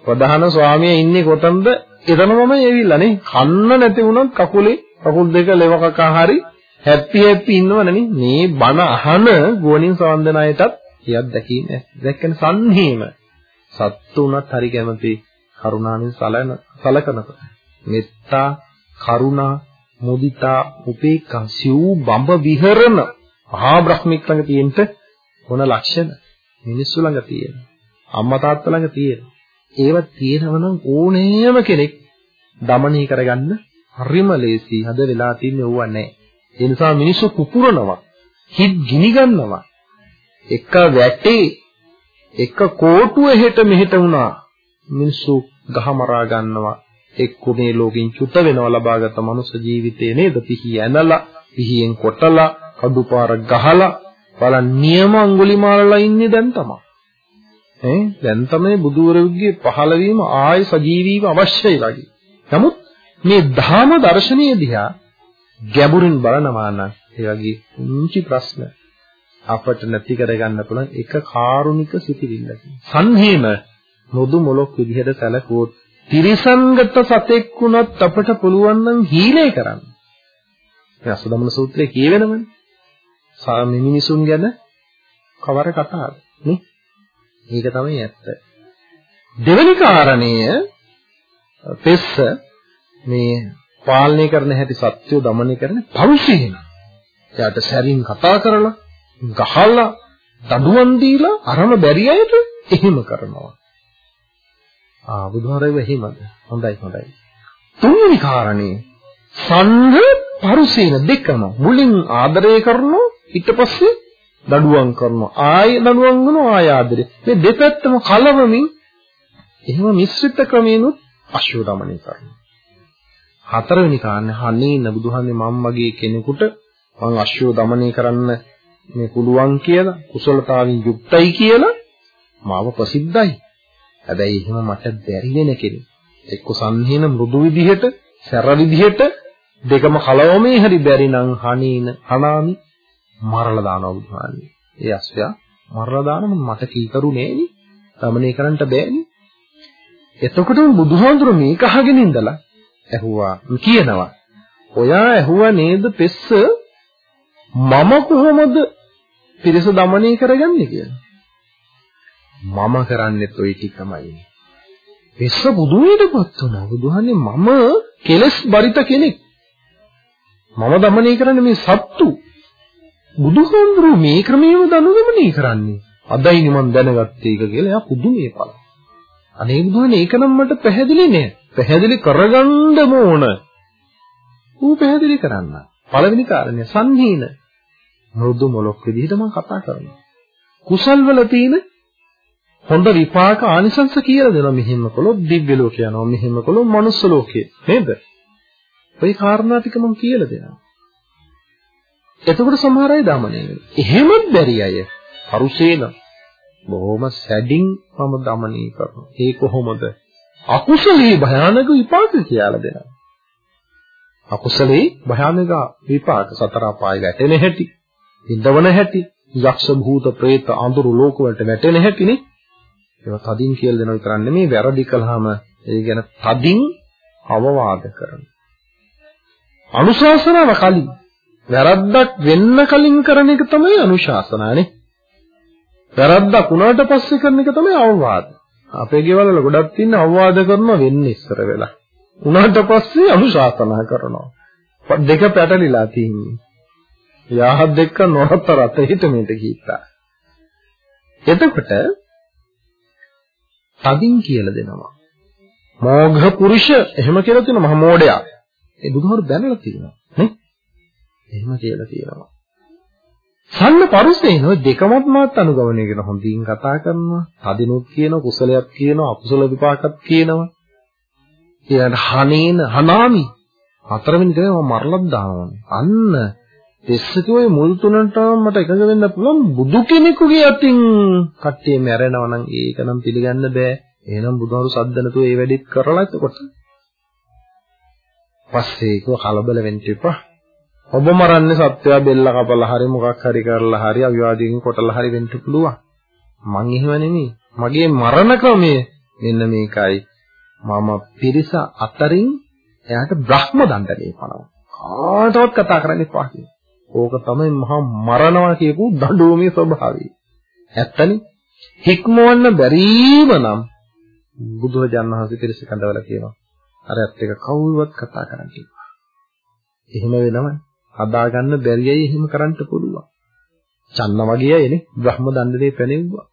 ප්‍රධාන ස්වාමියා ඉන්නේ කොතනද? එතනමම ඇවිල්ලා නේ. කන්න නැති වුණත් කකුලේ කකුල් දෙක ලෙව කකා හරි හැපි හැපි ඉන්නවනේ මේ බණ අහන ගෝණින් සවන්දන අයටත් ඒ අත්දැකීම දැක්කන සංහිම. සත්තු උනත් හරි කැමති කරුණාවෙන් සලන සලකනකොට. මෙත්තා කරුණා මුදිතා උපේක්ඛා සිව් බඹ විහරණ මහා බ්‍රහ්මික ළඟ තියෙන්න ඕන ලක්ෂණ? මිනිස්සු ළඟ තියෙන. අම්මා තාත්තා ළඟ තියෙන. ඒවා තියෙනවා නම් ඕනෑම කෙනෙක් দমনය කරගන්න හරිම ලේසි හද වෙලා තින්නේ ඕවා නැහැ ඒ නිසා මිනිස්සු කුපුරනවා. හිත් ගිනි ගන්නවා. එක වැටේ එක කෝටුව හෙට මෙහෙට වුණා. මිනිස්සු ගහමරා ගන්නවා. එක්ක මේ ලෝකෙන් චුත වෙනවා ලබාගත් මනුෂ්‍ය ජීවිතේ නේද? පිහි ඇනලා, පිහියෙන් කොටලා, කඩුපාර ගහලා බලන්න නියම අඟුලිමාලලා ඉන්නේ දැන් තමයි. ඈ දැන් තමයි බුදුවරයෙකුගේ පහළ වීම ආය සජීවීව අවශ්‍යයි වගේ. නමුත් මේ ධාම දර්ශනීය දිහා ගැඹුරින් බලනවා නම් ඒ වගේ උන්චි ප්‍රශ්න අපට නැති කරගන්න පුළුවන් එක කාරුණික සිතිවිල්ලකින්. සංහේම නොදු මොලොක් විදිහට සැලකුවොත් තිරිසංගත සතෙක් වුණත් අපට පුළුවන් නම් හීලේ කරන්න. මේ අසුදමන සූත්‍රයේ කියවෙනවනේ. මිනිසුන් ගැන කවර කතාවද නේ? ඒක තමයි ඇත්ත. දෙවෙනි කාරණය පෙස්ස මේ පාලනය කරන හැටි සත්‍යය দমনය කරන පෞෂේන. එයාට සැරින් කතා කරලා, ගහලා, දඬුවම් දීලා අරම බැරි අයට එහෙම කරනවා. ආ බුදුහාරයව එහෙමද? හොඳයි හොඳයි. තුන්වෙනි කාරණේ සංඝ පරුසේන දෙකම මුලින් ආදරය කරනවා ඊට පස්සේ දඩුවම් කරනවා ආයෙ දඩුවම් කරනවා ආයෙ ආදරය මේ දෙපැත්තම කලවමින් එහෙම මිශ්‍රිත ක්‍රමෙනුත් අශ්ව දමනය කරනවා හතරවෙනි කාරණේ හනේන බුදුහන්නේ මම වගේ කෙනෙකුට මං අශ්වය দমনය කරන්න මේ පුළුවන් කියලා කුසලතාවින් යුක්තයි කියලා මාව ප්‍රසිද්ධයි. හැබැයි එහෙම මට බැරි වෙන කෙනෙක්. එක්ක සංහේන මෘදු විදිහට, සැර විදිහට දෙකම කලවමේ හරි බැරි නම් හනේන හනාමි මරලා දානවා බුදුහාමි. ඒ අශ්වයා මරලා දානම මට කීකරුනේ නේ. দমনය කරන්නට බෑනේ. එතකොට බුදුහාඳුර මේක අහගෙන ඉඳලා ඇහුවා කියනවා. ඔයා ඇහුවා නේද පෙස්ස මම කොහොමද පිරිස দমনය කරගන්නේ කියලා. මම කරන්නේත් ওই ටිකමයි. පෙස්ස බුදුනේටපත් වුණා. බුදුහන්නේ මම කෙලස් බරිත කෙනෙක්. මම দমনය කරන්නේ මේ සත්තු. බුදුහාමුදුරුවෝ මේ ක්‍රමයේම දනුගමනය කරන්නේ. අදයිනි මම දැනගත්තේ ඒක කියලා එයා පුදුමේ පළ. අනේ බුදුහානේ ඒක නම් මට පැහැදිලි නෑ. පැහැදිලි කරගන්නම ඕන. ඌ පැහැදිලි කරන්න. පළවෙනි කාරණය සංහීන. මෘදු මොලොක් විදිහට මම කතා කරනවා. කුසල් වල තියෙන හොඳ විපාක ආනිසංස කියලා දෙනවා මෙහෙම කළොත් දිව්‍ය ලෝකේ යනවා මෙහෙම කළොත් මනුස්ස ලෝකේ නේද? ওই කාරණා ටික මම කියලා දෙනවා. එතකොට සමහර අය දමණය වෙනවා. එහෙමත් බැරි අය පරුසේන බොහොම සැඩින් මම දමණය කරනවා. ඒ කොහොමද? අකුසලේ භයානක විපාක කියලා දෙනවා. අකුසලේ භයානක විපාක සතර අපාය වැටෙන හැටි, ඉඳවන හැටි, යක්ෂ භූත പ്രേත අඳුරු ලෝක වලට වැටෙන හැටිනේ. ඒවා තදින් කියලා දෙනවා විතරක් නෙමෙයි වැරදි කළාම ඒ ගැන තදින් අවවාද කරනවා. අනුශාසනාව කලින් වැරද්දක් වෙන්න කලින් කරන එක තමයි අනුශාසනානේ. වැරද්දක් වුණාට පස්සේ කරන එක තමයි අවවාද. අපේ ගෙවල් වල ගොඩක් තියෙන අවවාද කරනවා වෙන්නේ ඉස්සර වෙලා. උනාට පස්සේ අනුශාසනා කරනවා. දෙක පැටලිලා තියෙන්නේ. යාහත් දෙක නොරතර අත හිට මෙට කීතා. එතකොට තදින් කියලා දෙනවා. මෝඝ පුරුෂ එහෙම කියලා තියෙන මහ මෝඩයා. ඒ බුදුහාරු දැනලා තියෙනවා. නේ? එහෙම කියලා තියෙනවා. සන්න පරුසේන දෙකමත් මාත් අනුගමනය කරන හොඳින් කතා කරනවා. හදිනුත් කියනවා, කුසලයක් කියනවා, අකුසල විපාකත් කියනවා. ඊළඟ හනේන හනාමි හතරවෙනි දේ මම මරලක් දානවා. අන්න දෙස්සකෝයි මුල් තුනට මට එකඟ වෙන්න පුළුවන් බුදු කෙනෙකුගේ අතින් කට්ටිය මැරෙනවා නම් ඒක නම් පිළිගන්න බෑ. එහෙනම් බුදුහාරු සද්ද නැතුව ඒ වැඩිත් කරලා එතකොට. පස්සේ ඒක කලබල වෙන්න එපා. ඔබ මරන්නේ සත්‍යය බෙල්ල කපලා හරි මොකක් හරි කරලා හරි අවිවාදයෙන් කොටලා හරි වෙන්න පුළුවන්. මං එහෙම නෙමෙයි. මගේ මරණ ක්‍රමය මෙන්න මේකයි. මම පිරිස අතරින් එයාට බ්‍රහ්ම දණ්ඩනේ පනවා. කාටවත් කතා කරන්න එපා කියන්නේ. ඕක තමයි මහා මරණවා කියපු දඬුවමේ ස්වභාවය. ඇත්තනේ. හික්මවන්න බැරීම නම් බුදුරජාණන් වහන්සේ පිරිස කඳවලා කියනවා. අර ඇත්ත එක කවුරුවත් කතා කරන්න එපා. එහෙම වෙනවනේ. හදාගන්න බැරියයි එහෙම කරන්න පුළුවන්. චන්න වගේ අයනේ බ්‍රහ්ම දණ්ඩේ පැනෙව්වා.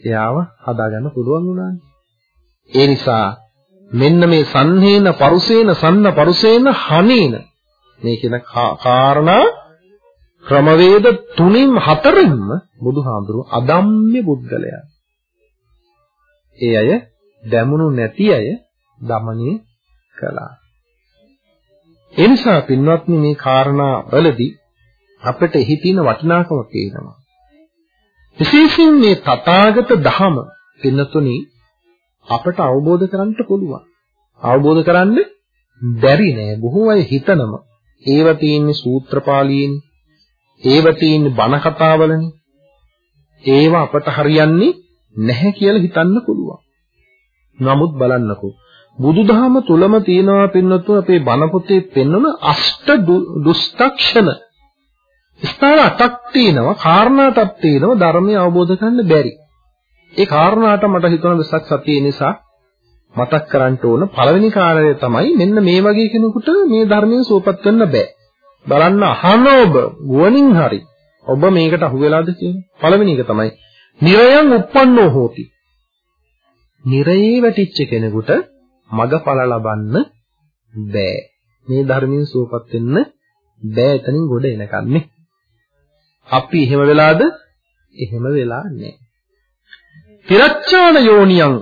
එයාව හදාගන්න පුළුවන් වුණානේ. ඒ නිසා මෙන්න මේ සංහේන පරුසේන සන්න පරුසේන හනේන මේ කියන කාරණා ක්‍රමවේද තුنين හතරින්ම බුදුහාඳුරු අදම්ම්‍ය බුද්ධලයා. ඒ අය දැමුණු නැති අය දමණය කළා. ඒ නිසා පින්වත්නි මේ කාරණා වලදී අපිට එහි තියෙන වටිනාකම පේනවා. විශේෂයෙන් මේ තථාගත ධම පින්නතුනි අපට අවබෝධ කරගන්න පුළුවන්. අවබෝධ කරන්න බැරි නෑ. බොහෝ අය හිතනම ඒව තියෙන්නේ සූත්‍ර පාළියේනේ. ඒව තියෙන්නේ බණ කතාවලනේ. ඒව අපට හරියන්නේ නැහැ කියලා හිතන්න පුළුවන්. නමුත් බලන්නකෝ බුදුදහම තුලම තියෙනවා පින්නතු අපේ බණ පොතේ පෙන්වන අෂ්ට දුස්තක්ෂණ ස්ථාන අටක් තියෙනවා කාරණා අටක් තියෙනවා ධර්මය අවබෝධ කරන්න බැරි. ඒ කාරණාට මට හිතුණා වෙසක් සතිය නිසා මතක් කරන්න ඕන පළවෙනි කාරණය තමයි මෙන්න මේ වගේ කෙනෙකුට මේ ධර්මයෙන් සුවපත් වෙන්න බෑ. බලන්න අහන ඔබ ගුවනින් හරි ඔබ මේකට අහු වෙලාද කියන්නේ. පළවෙනි එක තමයි නිරයන් uppannෝ හෝති. නිරයේ වැටිච්ච කෙනෙකුට මගඵල ලබන්න බෑ. මේ ධර්මයෙන් සුවපත් වෙන්න බෑ එතනින් ගොඩ එනකන්නේ. අපි එහෙම වෙලාද? එහෙම වෙලා නැහැ. තිරච්ඡාන යෝනියන්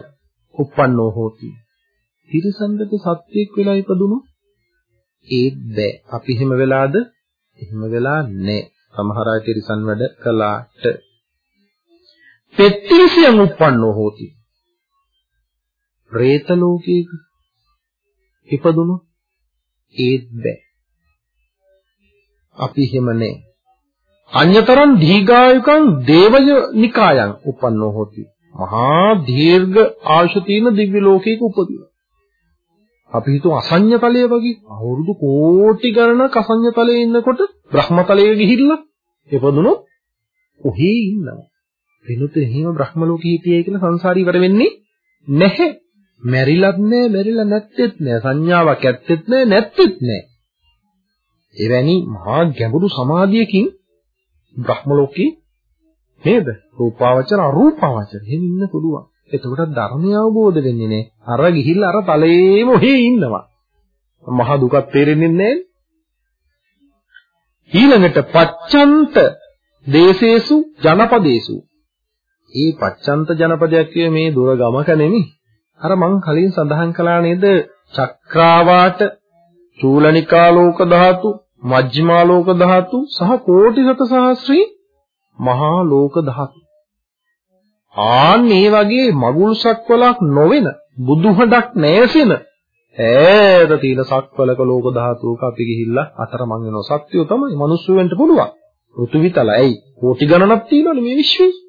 uppannෝ හෝති. තිරසංගත සත්‍යයක් වෙලා ඉපදුණු ඒත් බෑ. අපි එහෙම වෙලාද? එහෙම වෙලා නැහැ. සමහර අය තිරසන් වැඩ කළාට. පෙත්තිරිසියන් uppannෝ හෝති. പ്രേත ලෝකයක ඉපදුණොත් ඒත් බෑ. අපි එහෙම නෑ. අඤ්‍යතරං දීඝායුකං දේවය නිකායන් උපන්නෝ හොති. මහා දීර්ඝ ආයුෂ තියෙන දිව්‍ය ලෝකයක උපදිනවා. අපි හිතුව අසඤ්ඤ තලය වගේ අවුරුදු කෝටි ගණනක් අසඤ්ඤ තලයේ ඉන්නකොට බ්‍රහ්ම තලයේ ගිහිල්ලා ඉපදුණොත් ඔහි ඉන්නවා. වෙනුත් එහෙම බ්‍රහ්ම ලෝකෙ හිටියයි කියලා සංසාරී වර වෙන්නේ නැහැ. මැරිලත් නැහැ, මැරිලා නැත්තේත් නැහැ. සංඥාවක් ඇත්තෙත් නැහැ, නැත්තේත් නැහැ. එවැනි මහා ගැඹුරු සමාධියකින් බ්‍රහ්ම ලෝකේ නේද? රූපාවචර අරූපාවචර එහෙම ඉන්න පුළුවන්. එතකොට ධර්මය අවබෝධ වෙන්නේ නැහැ. අර ගිහිල්ලා අර තලයේම ඔහේ ඉන්නවා. මහ දුකක් තේරෙන්නේ නැහැ. ඊළඟට පච්චන්ත දේශේසු ජනපදේසු. ඒ පච්චන්ත ජනපදයක් කියේ මේ දුර ගමක නෙමෙයි. අර මං කලින් සඳහන් කළා නේද? චක්‍රාවාට චූලනිකාලෝක ධාතු, මජ්ක්‍ධිමාලෝක ධාතු සහ කෝටිගත සහස්‍රී මහා ලෝක ධාතු. ආන් මේ වගේ මගුල් සක්වලක් නොවන බුදුහඬක් නැසෙන ඈත තියෙන සක්වලක ලෝක ධාතුවක අපි ගිහිල්ලා අතරමං වෙනවා. සත්‍යය තමයි මිනිස්සු වෙන්න පුළුවන්. ඍතුවිතල ඇයි කෝටි ගණනක් තියෙනවනේ මේ විශ්වයේ.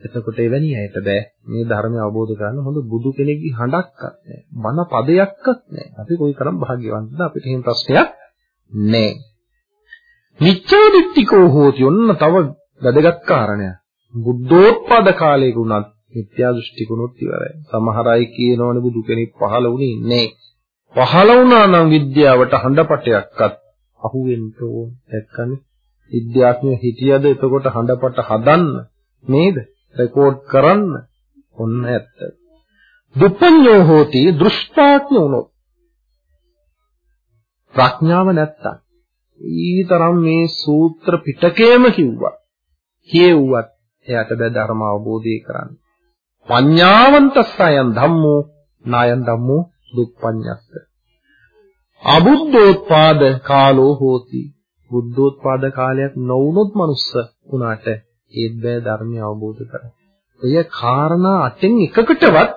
එතකොට එවැනි අයට බෑ මේ ධර්මය අවබෝධ කරගන්න හොඳ බුදු කෙනෙක්ගේ හඬක්වත් නැහැ. බණ පදයක්වත් නැහැ. අපි කොයිතරම් භාග්‍යවන්තද අපිට එහෙම ප්‍රශ්නයක් නැහැ. නිච්චෝදිට්ඨිකෝ හෝති ඔන්න තව වැදගත් කාරණයක්. බුද්ධෝත්පාද කාලයක උනත් මිත්‍යා දෘෂ්ටිකුණොත් ඉවරයි. සමහර අය කියනවනේ බුදු කෙනෙක් පහළ වුණේ නැහැ. පහළ වුණා නම් විද්‍යාවට හඬපටයක්වත් අහුවෙන්න ඕන. දැක්කනේ. විද්‍යාඥයෝ හිටියද එතකොට හඬපට හදන්න නේද? රෙකෝඩ් කරන්න. ඔන්න ඇත්ත. දුප්පඤ්ඤෝ හෝති දෘෂ්ටාඥ වුණොත්. ප්‍රඥාව නැත්තම් ඊතරම් මේ සූත්‍ර පිටකේම කිව්වා. කියෙව්වත් එයාට බෑ ධර්ම අවබෝධය කරන්න. පඤ්ඤාවන්තස්සයන් ධම්මෝ නායන් ධම්මෝ දුප්පඤ්ඤස්ස. අබුද්ධෝත්පාද කාලෝ හෝති. බුද්ධෝත්පාද කාලයක් නොවුනොත් මනුස්ස උනාට ඒත් බෑ ධර්මය අවබෝධ කරගන්න. ඔය කාරණා අටෙන් එකකටවත්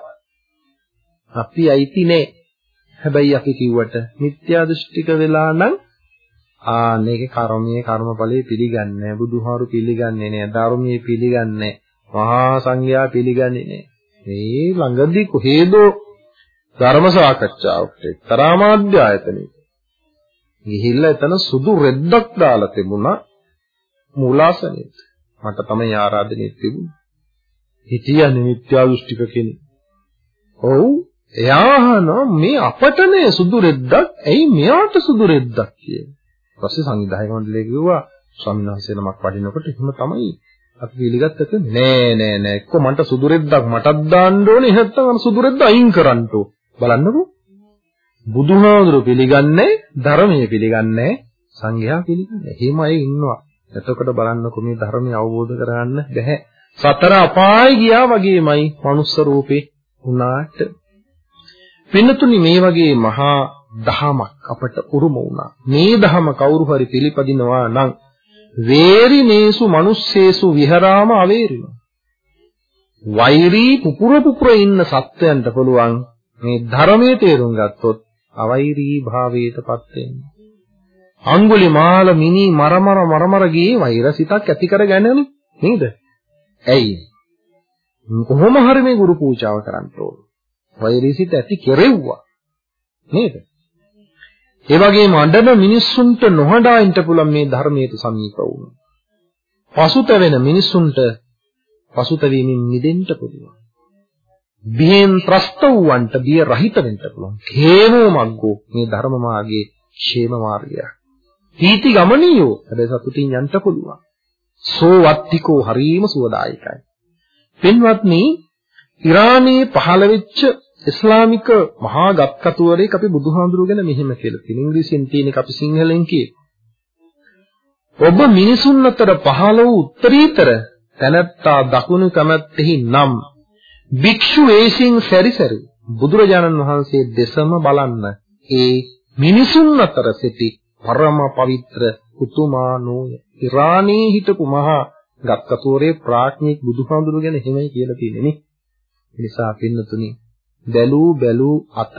අපි අයිති නෑ. හැබැයි අපි කිව්වට මිත්‍යා දෘෂ්ටික වෙලා නම් ආ මේකේ කර්මයේ කර්මඵලයේ පිළිගන්නේ නැහැ. බුදුහාරු පිළිගන්නේ නැහැ. ධර්මයේ පිළිගන්නේ මහා සංඝයා පිළිගන්නේ නැහැ. මේ ළඟදී කොහේදෝ ධර්ම සාකච්ඡාවකට තරාමාධ්‍ය ආයතනෙක ගිහිල්ලා එතන සුදු රෙද්දක් දාලා තිබුණා මූලාසනෙට. මට තමයි ආරාධනෙ තිබුණේ. හිටියනේ මිත්‍යා දෘෂ්ටික කෙනෙක්. ඔව් එයා අහනවා මේ අපටනේ සුදු රෙද්දක්? ඇයි මෙයාට සුදු රෙද්දක්? කියලා. ඊපස්සේ සංවිධායක මණ්ඩලය කිව්වා ස්වාමීන් වහන්සේ නමක් වඩිනකොට එහෙම තමයි අපි පිළිගත්තක නෑ නෑ නෑ එක්ක මන්ට සුදු රෙද්දක් මටත් දාන්න ඕනේ. එහෙනම් අර සුදු රෙද්ද අයින් කරන්නටෝ බලන්නකෝ. බුදුහාමුදුරු පිළිගන්නේ ධර්මයේ පිළිගන්නේ සංඝයා පිළිගන්නේ. එහෙම අය ඉන්නවා. එතකොට බලන්නකෝ මේ ධර්මය අවබෝධ කරගන්න බැහැ සතර අපාය ගියා වගේමයි මනුස්ස රූපේ උනාට පින්නතුනි මේ වගේ මහා දහමක් අපට උරුම වුණා. මේ දහම කවුරු හරි පිළිපදිනවා නම් වේරිනේසු මිනිස්සේසු විහරාම අවේරිනෝ. වෛරී පුපුර පුපුර ඉන්න සත්වයන්ට පුළුවන් මේ ධර්මයේ තේරුම් ගත්තොත් අවෛරී භාවයටපත් වෙන්න. අඟුලිමාල මිනි මරමර මරමර ගියේ වෛරසිතක් ඇති කරගැනනේ නේද? ඇයි? කොහොම හරි මේ ගුරු පූජාව කරන්න ඕන. වෛරසිත ඇති කෙරෙව්වා. නේද? ඒ වගේම අඬන මිනිස්සුන්ට නොහඬා ඉන්න පුළුවන් මේ ධර්මයට සමීප වුණා. පසුතැවෙන මිනිස්සුන්ට පසුතැවීමෙන් මිදෙන්න පුළුවන්. බියෙන් ත්‍රස්ත වූවන්ට බිය රහිත වෙන්න පුළුවන්. හේමෝ මග්ගෝ මේ ධර්ම මාර්ගයේ ക്ഷേම මාර්ගය. පීති ගමනියෝ හැබැයි සතුටින් යන්න පුළුවන්. සෝවත්තිකෝ හරීම සුවදායකයි. පින්වත්නි ඉරානයේ පහළ වෙච්ච ඉස්ලාමික මහා ගත්කතුවරයෙක් අපි බුදුහාඳුරු ගැන මෙහෙම කියලා තියෙනවා. ඉංග්‍රීසියෙන් තියෙන එක අපි සිංහලෙන් කියේ. ඔබ මිනිසුන් අතර පහළ වූ උත්තරීතර තැනැත්තා දකුණු කැමැත්තෙහි නම් භික්ෂු වේසින් සැරිසරු බුදුරජාණන් වහන්සේ දෙසම බලන්න ඒ මිනිසුන් අතර සිටි පරම පවිත්‍ර උතුමානෝය ඉරානයේ හිටපු මහා ගත්කතෝරේ ප්‍රඥෙක් බුදුහාඳුරු ගැන එහෙමයි කියලා තියෙන්නේ නේ. ඒ නිසා පින්නතුනි බැලූ බැලූ අත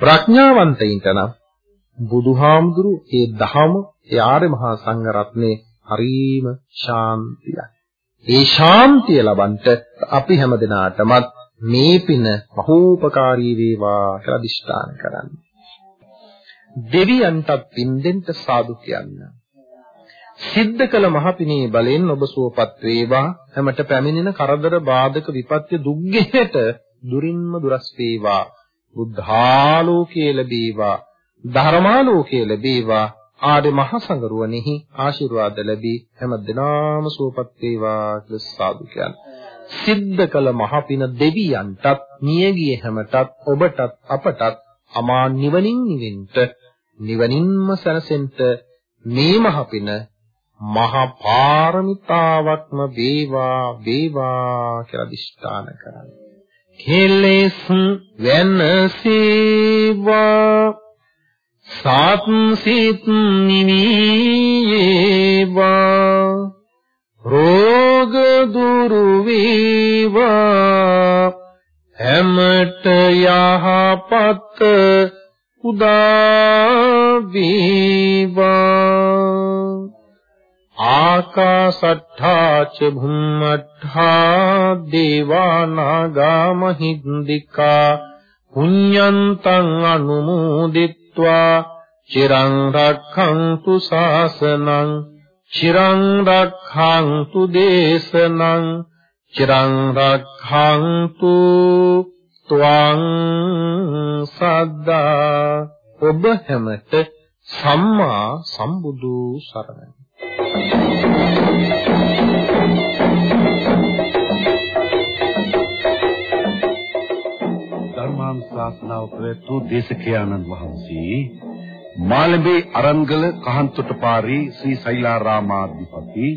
ප්‍රඥාවන්තයින්ට නම් බුදුහාමුදුරු ඒ දහම ඒ ආර්ය මහා සංඝ රත්නේ හරීම ශාන්තියක්. ඒ ශාන්තිය ලබන්ට අපි හැම දිනාටමත් මේ පින බහූපකාරී වේවා කියලා අදිෂ්ඨාන කරන්න. දෙවියන්ටත් පින් දෙන්න සාදු කියන්න. සිද්ධ කළ මහපිනේ බලෙන් ඔබ සුවපත් වේවා. හැමත පැමිණෙන කරදර බාධක විපත්‍ය දුක්ගෙහෙට දුරින්ම දුරස් වේවා. බුද්ධාලෝකයේ ලැබේවා. ධර්මාලෝකයේ ලැබේවා. ආර්ය මහ සංගරුවනෙහි ආශිර්වාද ලැබී හැම දිනාම සුවපත් වේවා කියලා සාදු සිද්ධ කළ මහපින දෙවියන්ටත් නියගිය හැමටත් ඔබටත් අපටත් අමා නිවනින් නිවෙන්ට නිවනින්ම සැනසෙන්න මේ මහපින මහ පාරමිතාවක්ම වේවා වේවා කියලා දිෂ්ඨාන කරන්නේ කෙලෙස් වෙනසීවා සාත් සිත් නිවීවා රෝග දුරු වේවා. හැමත යහපත් උදා වේවා. ආකාසට්ඨා ච භුම්මට්ඨා දේවානාගා මහින්దికා පුඤ්ඤන්තං අනුමෝදිත්වා චිරං රක්ඛන්තු ශාසනං චිරං රක්ඛන්තු දේශනං චිරං රක්ඛන්තු ත්වං සද්දා ඔබ හැමත සම්මා සම්බුදු සරණයි. ධර්මානුශාසනාව ප්‍රවතු දේශකයාණන් වහන්සේ මාළඹේ අරන්ගල කහන්තොටපාරේ ශ්‍රී සෛලාරාමාධිපති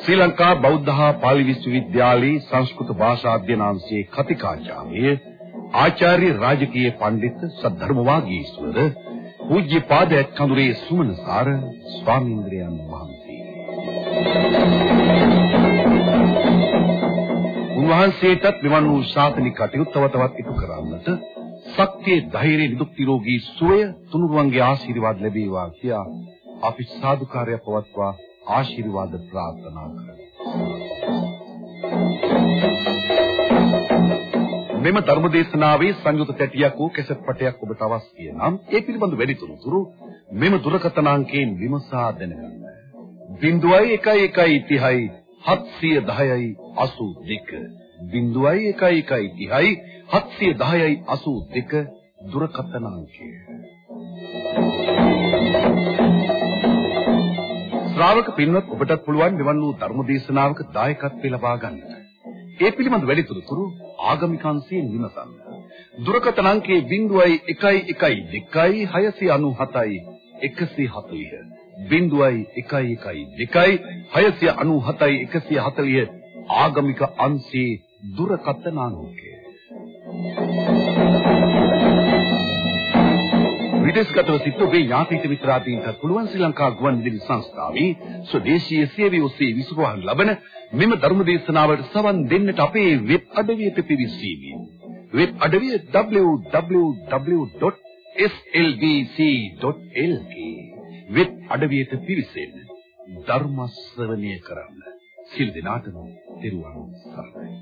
ශ්‍රී ලංකා බෞද්ධ හා පාලි විශ්වවිද්‍යාලයේ සංස්කෘත භාෂා අධ්‍යනාංශයේ කතිකාචාර්ය ආචාර්ය රාජකීය පඬිත් සද්ධර්ම වාගීස්වර පූජ්‍යපාද කඳුරේ සුමනසාර ස්වාමීන්ද්‍රයන් වහන්සේ. උන්වහන්සේටත් මෙවන් වූ ශාසනික කටයුතු තව තවත් ඉටු කරන්නට ශක්තිය ධෛර්ය නිදුක් නිරෝගී සුවය තුනුරුවන්ගේ ආශිර්වාද ලැබේවා කියා අපි සාදුකාරය පවත්වා ආශිර්වාද ප්‍රාර්ථනා කරමු. මෙම ධර්මදේශනාවේ සංයුත තැටියක් වූ කැසට් පටයක් ඔබට අවශ්‍ය නම් ඒ පිළිබඳ වැඩි තොරතුරු මෙම දුරකථන අංකයෙන් විමසා දැනගන්න. 0111 30 710යි 82 0111 30යි 710යි 82 දුරකථන අංකය. ශ්‍රාවක පින්වත් ඔබටත් පුළුවන් මෙවන් වූ ධර්ම දේශනාවක දායකත්වය ලබා ගන්නට. ඒ පිළිබඳ වැඩිතුරු ආගමික අංශයෙන් විමසන්න. දුරකථන අංකය 0112 697 140 0112 697 140 ආගමික අංශයේ දුරකථන අංකය. විදේශගතව සිට ඔබේ ඥාතිත මිත්‍රාදීන්ට පුළුවන් ශ්‍රී ලංකා ගුවන්විදුලි සංස්ථාවේ ස්වදේශීය සේවය ඔස්සේ විසුරුවහන් ලබන මෙම ධර්ම දේශනාවට සවන් දෙන්නට අපේ වෙබ් අඩවියට පිවිසීමි. වෙබ් අඩවිය www.slbc.lk වෙබ් අඩවියට පිවිසෙන්න ධර්ම ශ්‍රවණය කරන්න. සිල් දිනාටම දරුවන් සරණයි.